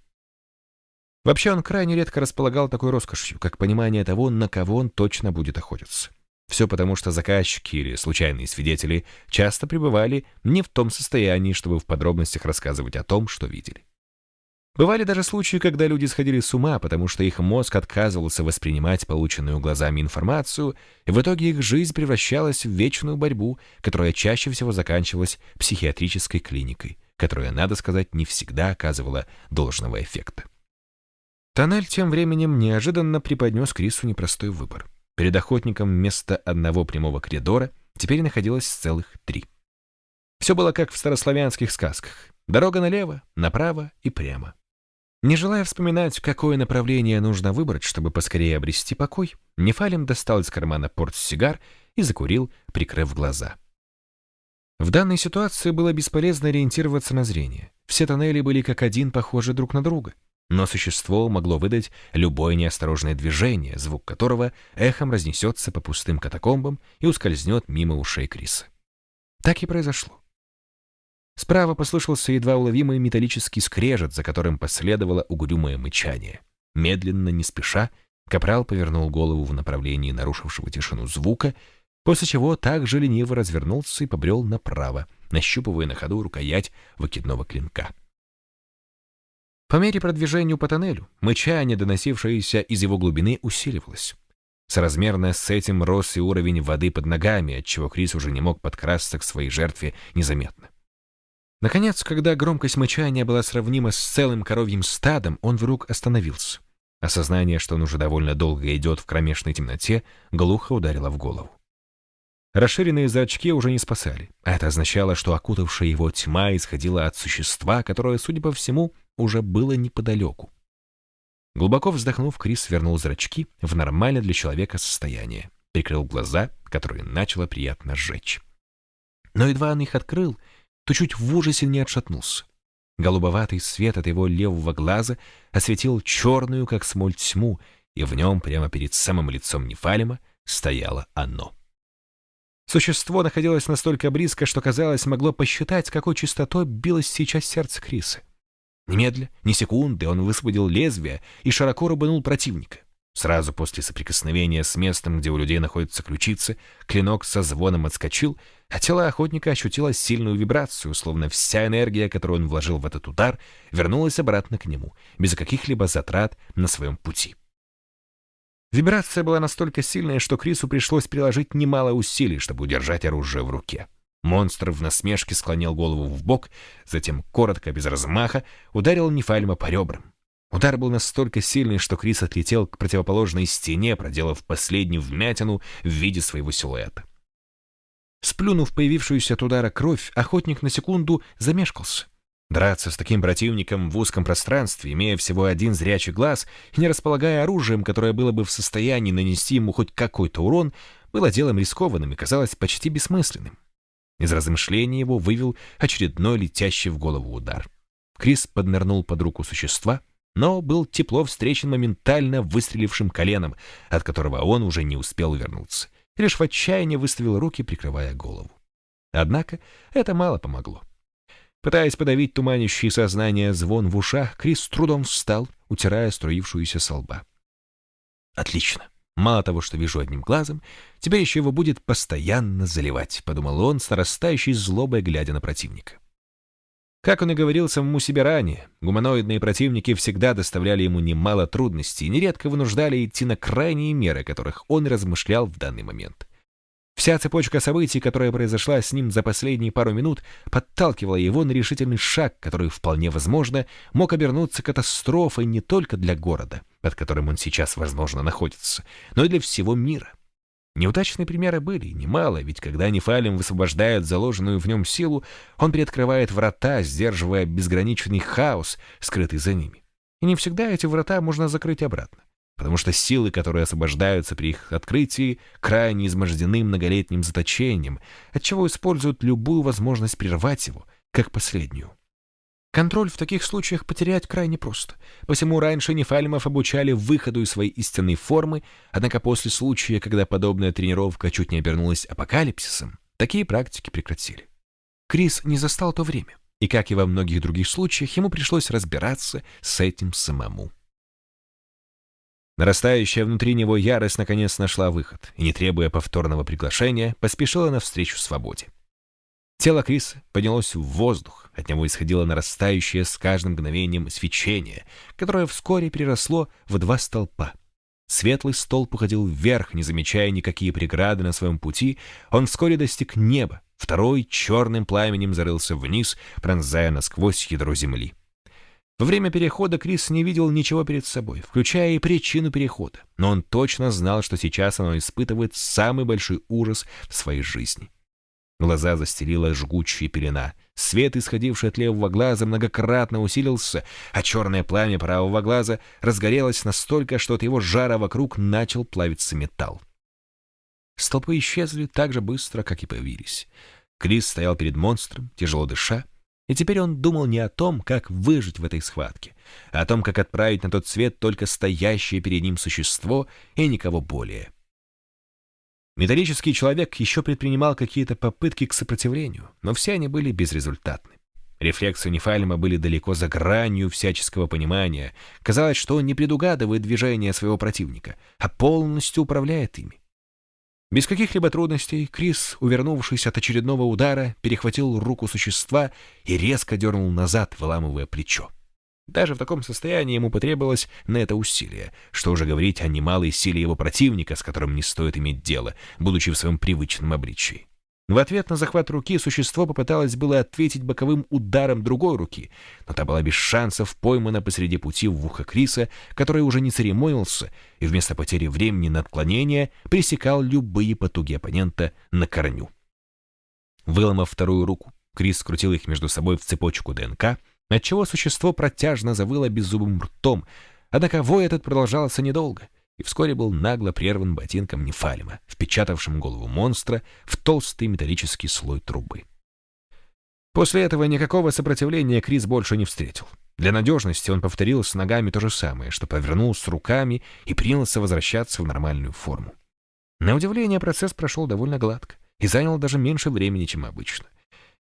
Вообще он крайне редко располагал такой роскошью, как понимание того, на кого он точно будет охотиться. Все потому, что заказчики или случайные свидетели часто пребывали не в том состоянии, чтобы в подробностях рассказывать о том, что видели. Бывали даже случаи, когда люди сходили с ума, потому что их мозг отказывался воспринимать полученную глазами информацию, и в итоге их жизнь превращалась в вечную борьбу, которая чаще всего заканчивалась психиатрической клиникой, которая, надо сказать, не всегда оказывала должного эффекта. Тоннель тем временем неожиданно преподнес Крису непростой выбор. Перед охотником вместо одного прямого коридора теперь находилось целых три. Все было как в старославянских сказках. Дорога налево, направо и прямо. Не желая вспоминать, какое направление нужно выбрать, чтобы поскорее обрести покой, Нефалим достал из кармана портсигар и закурил, прикрыв глаза. В данной ситуации было бесполезно ориентироваться на зрение. Все тоннели были как один похожи друг на друга. Но существо могло выдать любое неосторожное движение, звук которого эхом разнесется по пустым катакомбам и ускользнет мимо ушей Криса. Так и произошло. Справа послышался едва уловимый металлический скрежет, за которым последовало угрюмое мычание. Медленно, не спеша, Капрал повернул голову в направлении нарушившего тишину звука, после чего также лениво развернулся и побрел направо, нащупывая на ходу рукоять выкидного клинка. По мере продвижения по тоннелю, мычание, доносившееся из его глубины, усиливалось. Соразмерно с этим рос и уровень воды под ногами, отчего Крис уже не мог подкрасться к своей жертве незаметно. Наконец, когда громкость мычания была сравнима с целым коровьим стадом, он вдруг остановился. Осознание, что он уже довольно долго идет в кромешной темноте, глухо ударило в голову. Расширенные зрачки уже не спасали, а это означало, что окутавшая его тьма исходила от существа, которое, судя по всему, уже было неподалеку. Глубоко вздохнув, Крис вернул зрачки в нормальное для человека состояние, прикрыл глаза, которые начало приятно сжечь. Но едва он их открыл, то чуть в ужасе не отшатнулся. Голубоватый свет от его левого глаза осветил черную, как смоль, тьму, и в нем, прямо перед самым лицом Нефалима, стояло оно. Существо находилось настолько близко, что, казалось, могло посчитать, какой частотой билось сейчас сердце Криса. Немедля, ни секунды, он высвободил лезвие и широко рубанул противника. Сразу после соприкосновения с местом, где у людей находятся ключицы, клинок со звоном отскочил, а тело охотника ощутило сильную вибрацию, словно вся энергия, которую он вложил в этот удар, вернулась обратно к нему, без каких-либо затрат на своем пути. Вибрация была настолько сильная, что Крису пришлось приложить немало усилий, чтобы удержать оружие в руке. Монстр в насмешке склонил голову в бок, затем коротко, без размаха, ударил Нефальма по ребрам. Удар был настолько сильный, что Крис отлетел к противоположной стене, проделав последнюю вмятину в виде своего силуэта. Сплюнув появившуюся от удара кровь, охотник на секунду замешкался. Драться с таким противником в узком пространстве, имея всего один зрячий глаз и не располагая оружием, которое было бы в состоянии нанести ему хоть какой-то урон, было делом рискованным и казалось почти бессмысленным. Из размышлений его вывел очередной летящий в голову удар. Крис поднырнул под руку существа — но был тепло встречен моментально выстрелившим коленом, от которого он уже не успел вернуться, лишь в отчаянии выставил руки, прикрывая голову. Однако это мало помогло. Пытаясь подавить туманящий сознание звон в ушах, Крис с трудом встал, утирая струившуюся со лба. «Отлично. Мало того, что вижу одним глазом, теперь еще его будет постоянно заливать», — подумал он с нарастающей злобой, глядя на противника. Как он и говорил самому себе ранее, гуманоидные противники всегда доставляли ему немало трудностей и нередко вынуждали идти на крайние меры, которых он размышлял в данный момент. Вся цепочка событий, которая произошла с ним за последние пару минут, подталкивала его на решительный шаг, который, вполне возможно, мог обернуться катастрофой не только для города, под которым он сейчас, возможно, находится, но и для всего мира. Неудачные примеры были, немало, ведь когда Нефалим высвобождает заложенную в нем силу, он приоткрывает врата, сдерживая безграничный хаос, скрытый за ними. И не всегда эти врата можно закрыть обратно, потому что силы, которые освобождаются при их открытии, крайне измождены многолетним заточением, отчего используют любую возможность прервать его, как последнюю. Контроль в таких случаях потерять крайне просто. Посему раньше нефальмов обучали выходу из своей истинной формы, однако после случая, когда подобная тренировка чуть не обернулась апокалипсисом, такие практики прекратили. Крис не застал то время, и, как и во многих других случаях, ему пришлось разбираться с этим самому. Нарастающая внутри него ярость наконец нашла выход и, не требуя повторного приглашения, поспешила навстречу свободе. Тело Криса поднялось в воздух, от него исходило нарастающее с каждым мгновением свечение, которое вскоре переросло в два столпа. Светлый столб уходил вверх, не замечая никакие преграды на своем пути, он вскоре достиг неба, второй черным пламенем зарылся вниз, пронзая насквозь ядро земли. Во время перехода Крис не видел ничего перед собой, включая и причину перехода, но он точно знал, что сейчас оно испытывает самый большой ужас в своей жизни. Глаза застелила жгучая пелена. Свет, исходивший от левого глаза, многократно усилился, а черное пламя правого глаза разгорелось настолько, что от его жара вокруг начал плавиться металл. Столпы исчезли так же быстро, как и появились. Крис стоял перед монстром, тяжело дыша, и теперь он думал не о том, как выжить в этой схватке, а о том, как отправить на тот свет только стоящее перед ним существо и никого более. Металлический человек еще предпринимал какие-то попытки к сопротивлению, но все они были безрезультатны. Рефлексы Нефальма были далеко за гранью всяческого понимания. Казалось, что он не предугадывает движения своего противника, а полностью управляет ими. Без каких-либо трудностей Крис, увернувшись от очередного удара, перехватил руку существа и резко дернул назад, выламывая плечо. Даже в таком состоянии ему потребовалось на это усилие, что уже говорить о немалой силе его противника, с которым не стоит иметь дело, будучи в своем привычном обличии. В ответ на захват руки существо попыталось было ответить боковым ударом другой руки, но та была без шансов поймана посреди пути в ухо Криса, который уже не церемонился и вместо потери времени на отклонение пресекал любые потуги оппонента на корню. Выломав вторую руку, Крис скрутил их между собой в цепочку ДНК — отчего существо протяжно завыло беззубым ртом, однако вой этот продолжался недолго и вскоре был нагло прерван ботинком Нефалима, впечатавшим голову монстра в толстый металлический слой трубы. После этого никакого сопротивления Крис больше не встретил. Для надежности он повторил с ногами то же самое, что повернул с руками и принялся возвращаться в нормальную форму. На удивление процесс прошел довольно гладко и занял даже меньше времени, чем обычно.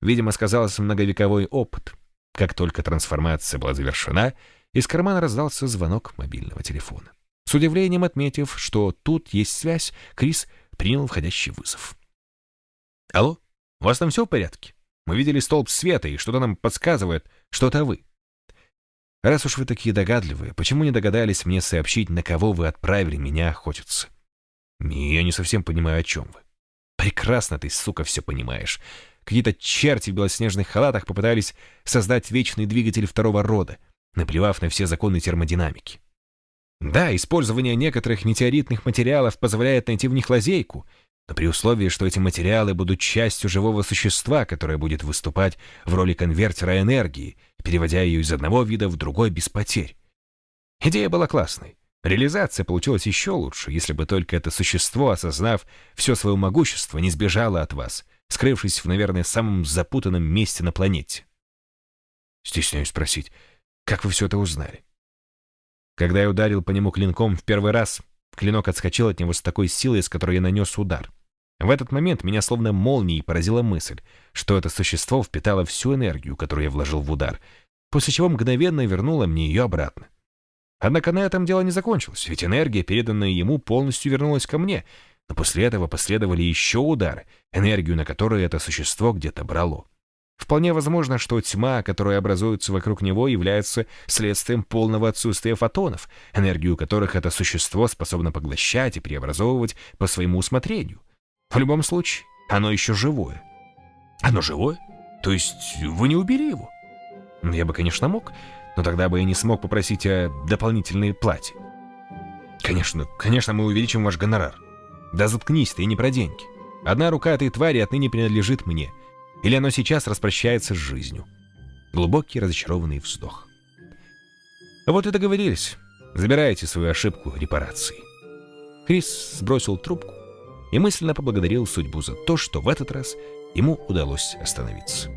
Видимо, сказался многовековой опыт. Как только трансформация была завершена, из кармана раздался звонок мобильного телефона. С удивлением отметив, что тут есть связь, Крис принял входящий вызов. «Алло, у вас там все в порядке? Мы видели столб света, и что-то нам подсказывает, что это вы. Раз уж вы такие догадливые, почему не догадались мне сообщить, на кого вы отправили меня охотиться? Я не совсем понимаю, о чем вы. Прекрасно ты, сука, все понимаешь. Какие-то черти в белоснежных халатах попытались создать вечный двигатель второго рода, наплевав на все законы термодинамики. Да, использование некоторых метеоритных материалов позволяет найти в них лазейку, но при условии, что эти материалы будут частью живого существа, которое будет выступать в роли конвертера энергии, переводя ее из одного вида в другой без потерь. Идея была классной. Реализация получилась еще лучше, если бы только это существо, осознав все свое могущество, не сбежало от вас, скрывшись в, наверное, самом запутанном месте на планете. Стесняюсь спросить, как вы все это узнали? Когда я ударил по нему клинком в первый раз, клинок отскочил от него с такой силой, с которой я нанес удар. В этот момент меня словно молнией поразила мысль, что это существо впитало всю энергию, которую я вложил в удар, после чего мгновенно вернуло мне ее обратно. Однако на этом дело не закончилось, ведь энергия, переданная ему, полностью вернулась ко мне, но после этого последовали еще удары, энергию на которые это существо где-то брало. Вполне возможно, что тьма, которая образуется вокруг него, является следствием полного отсутствия фотонов, энергию которых это существо способно поглощать и преобразовывать по своему усмотрению. В любом случае, оно еще живое. Оно живое? То есть вы не убили его? Я бы, конечно, мог, но тогда бы я не смог попросить о дополнительной плате. Конечно, конечно, мы увеличим ваш гонорар. Да заткнись ты, не про деньги. Одна рука этой твари отныне принадлежит мне — или оно сейчас распрощается с жизнью? Глубокий разочарованный вздох. Вот и договорились. Забирайте свою ошибку репарации. Крис сбросил трубку и мысленно поблагодарил судьбу за то, что в этот раз ему удалось остановиться.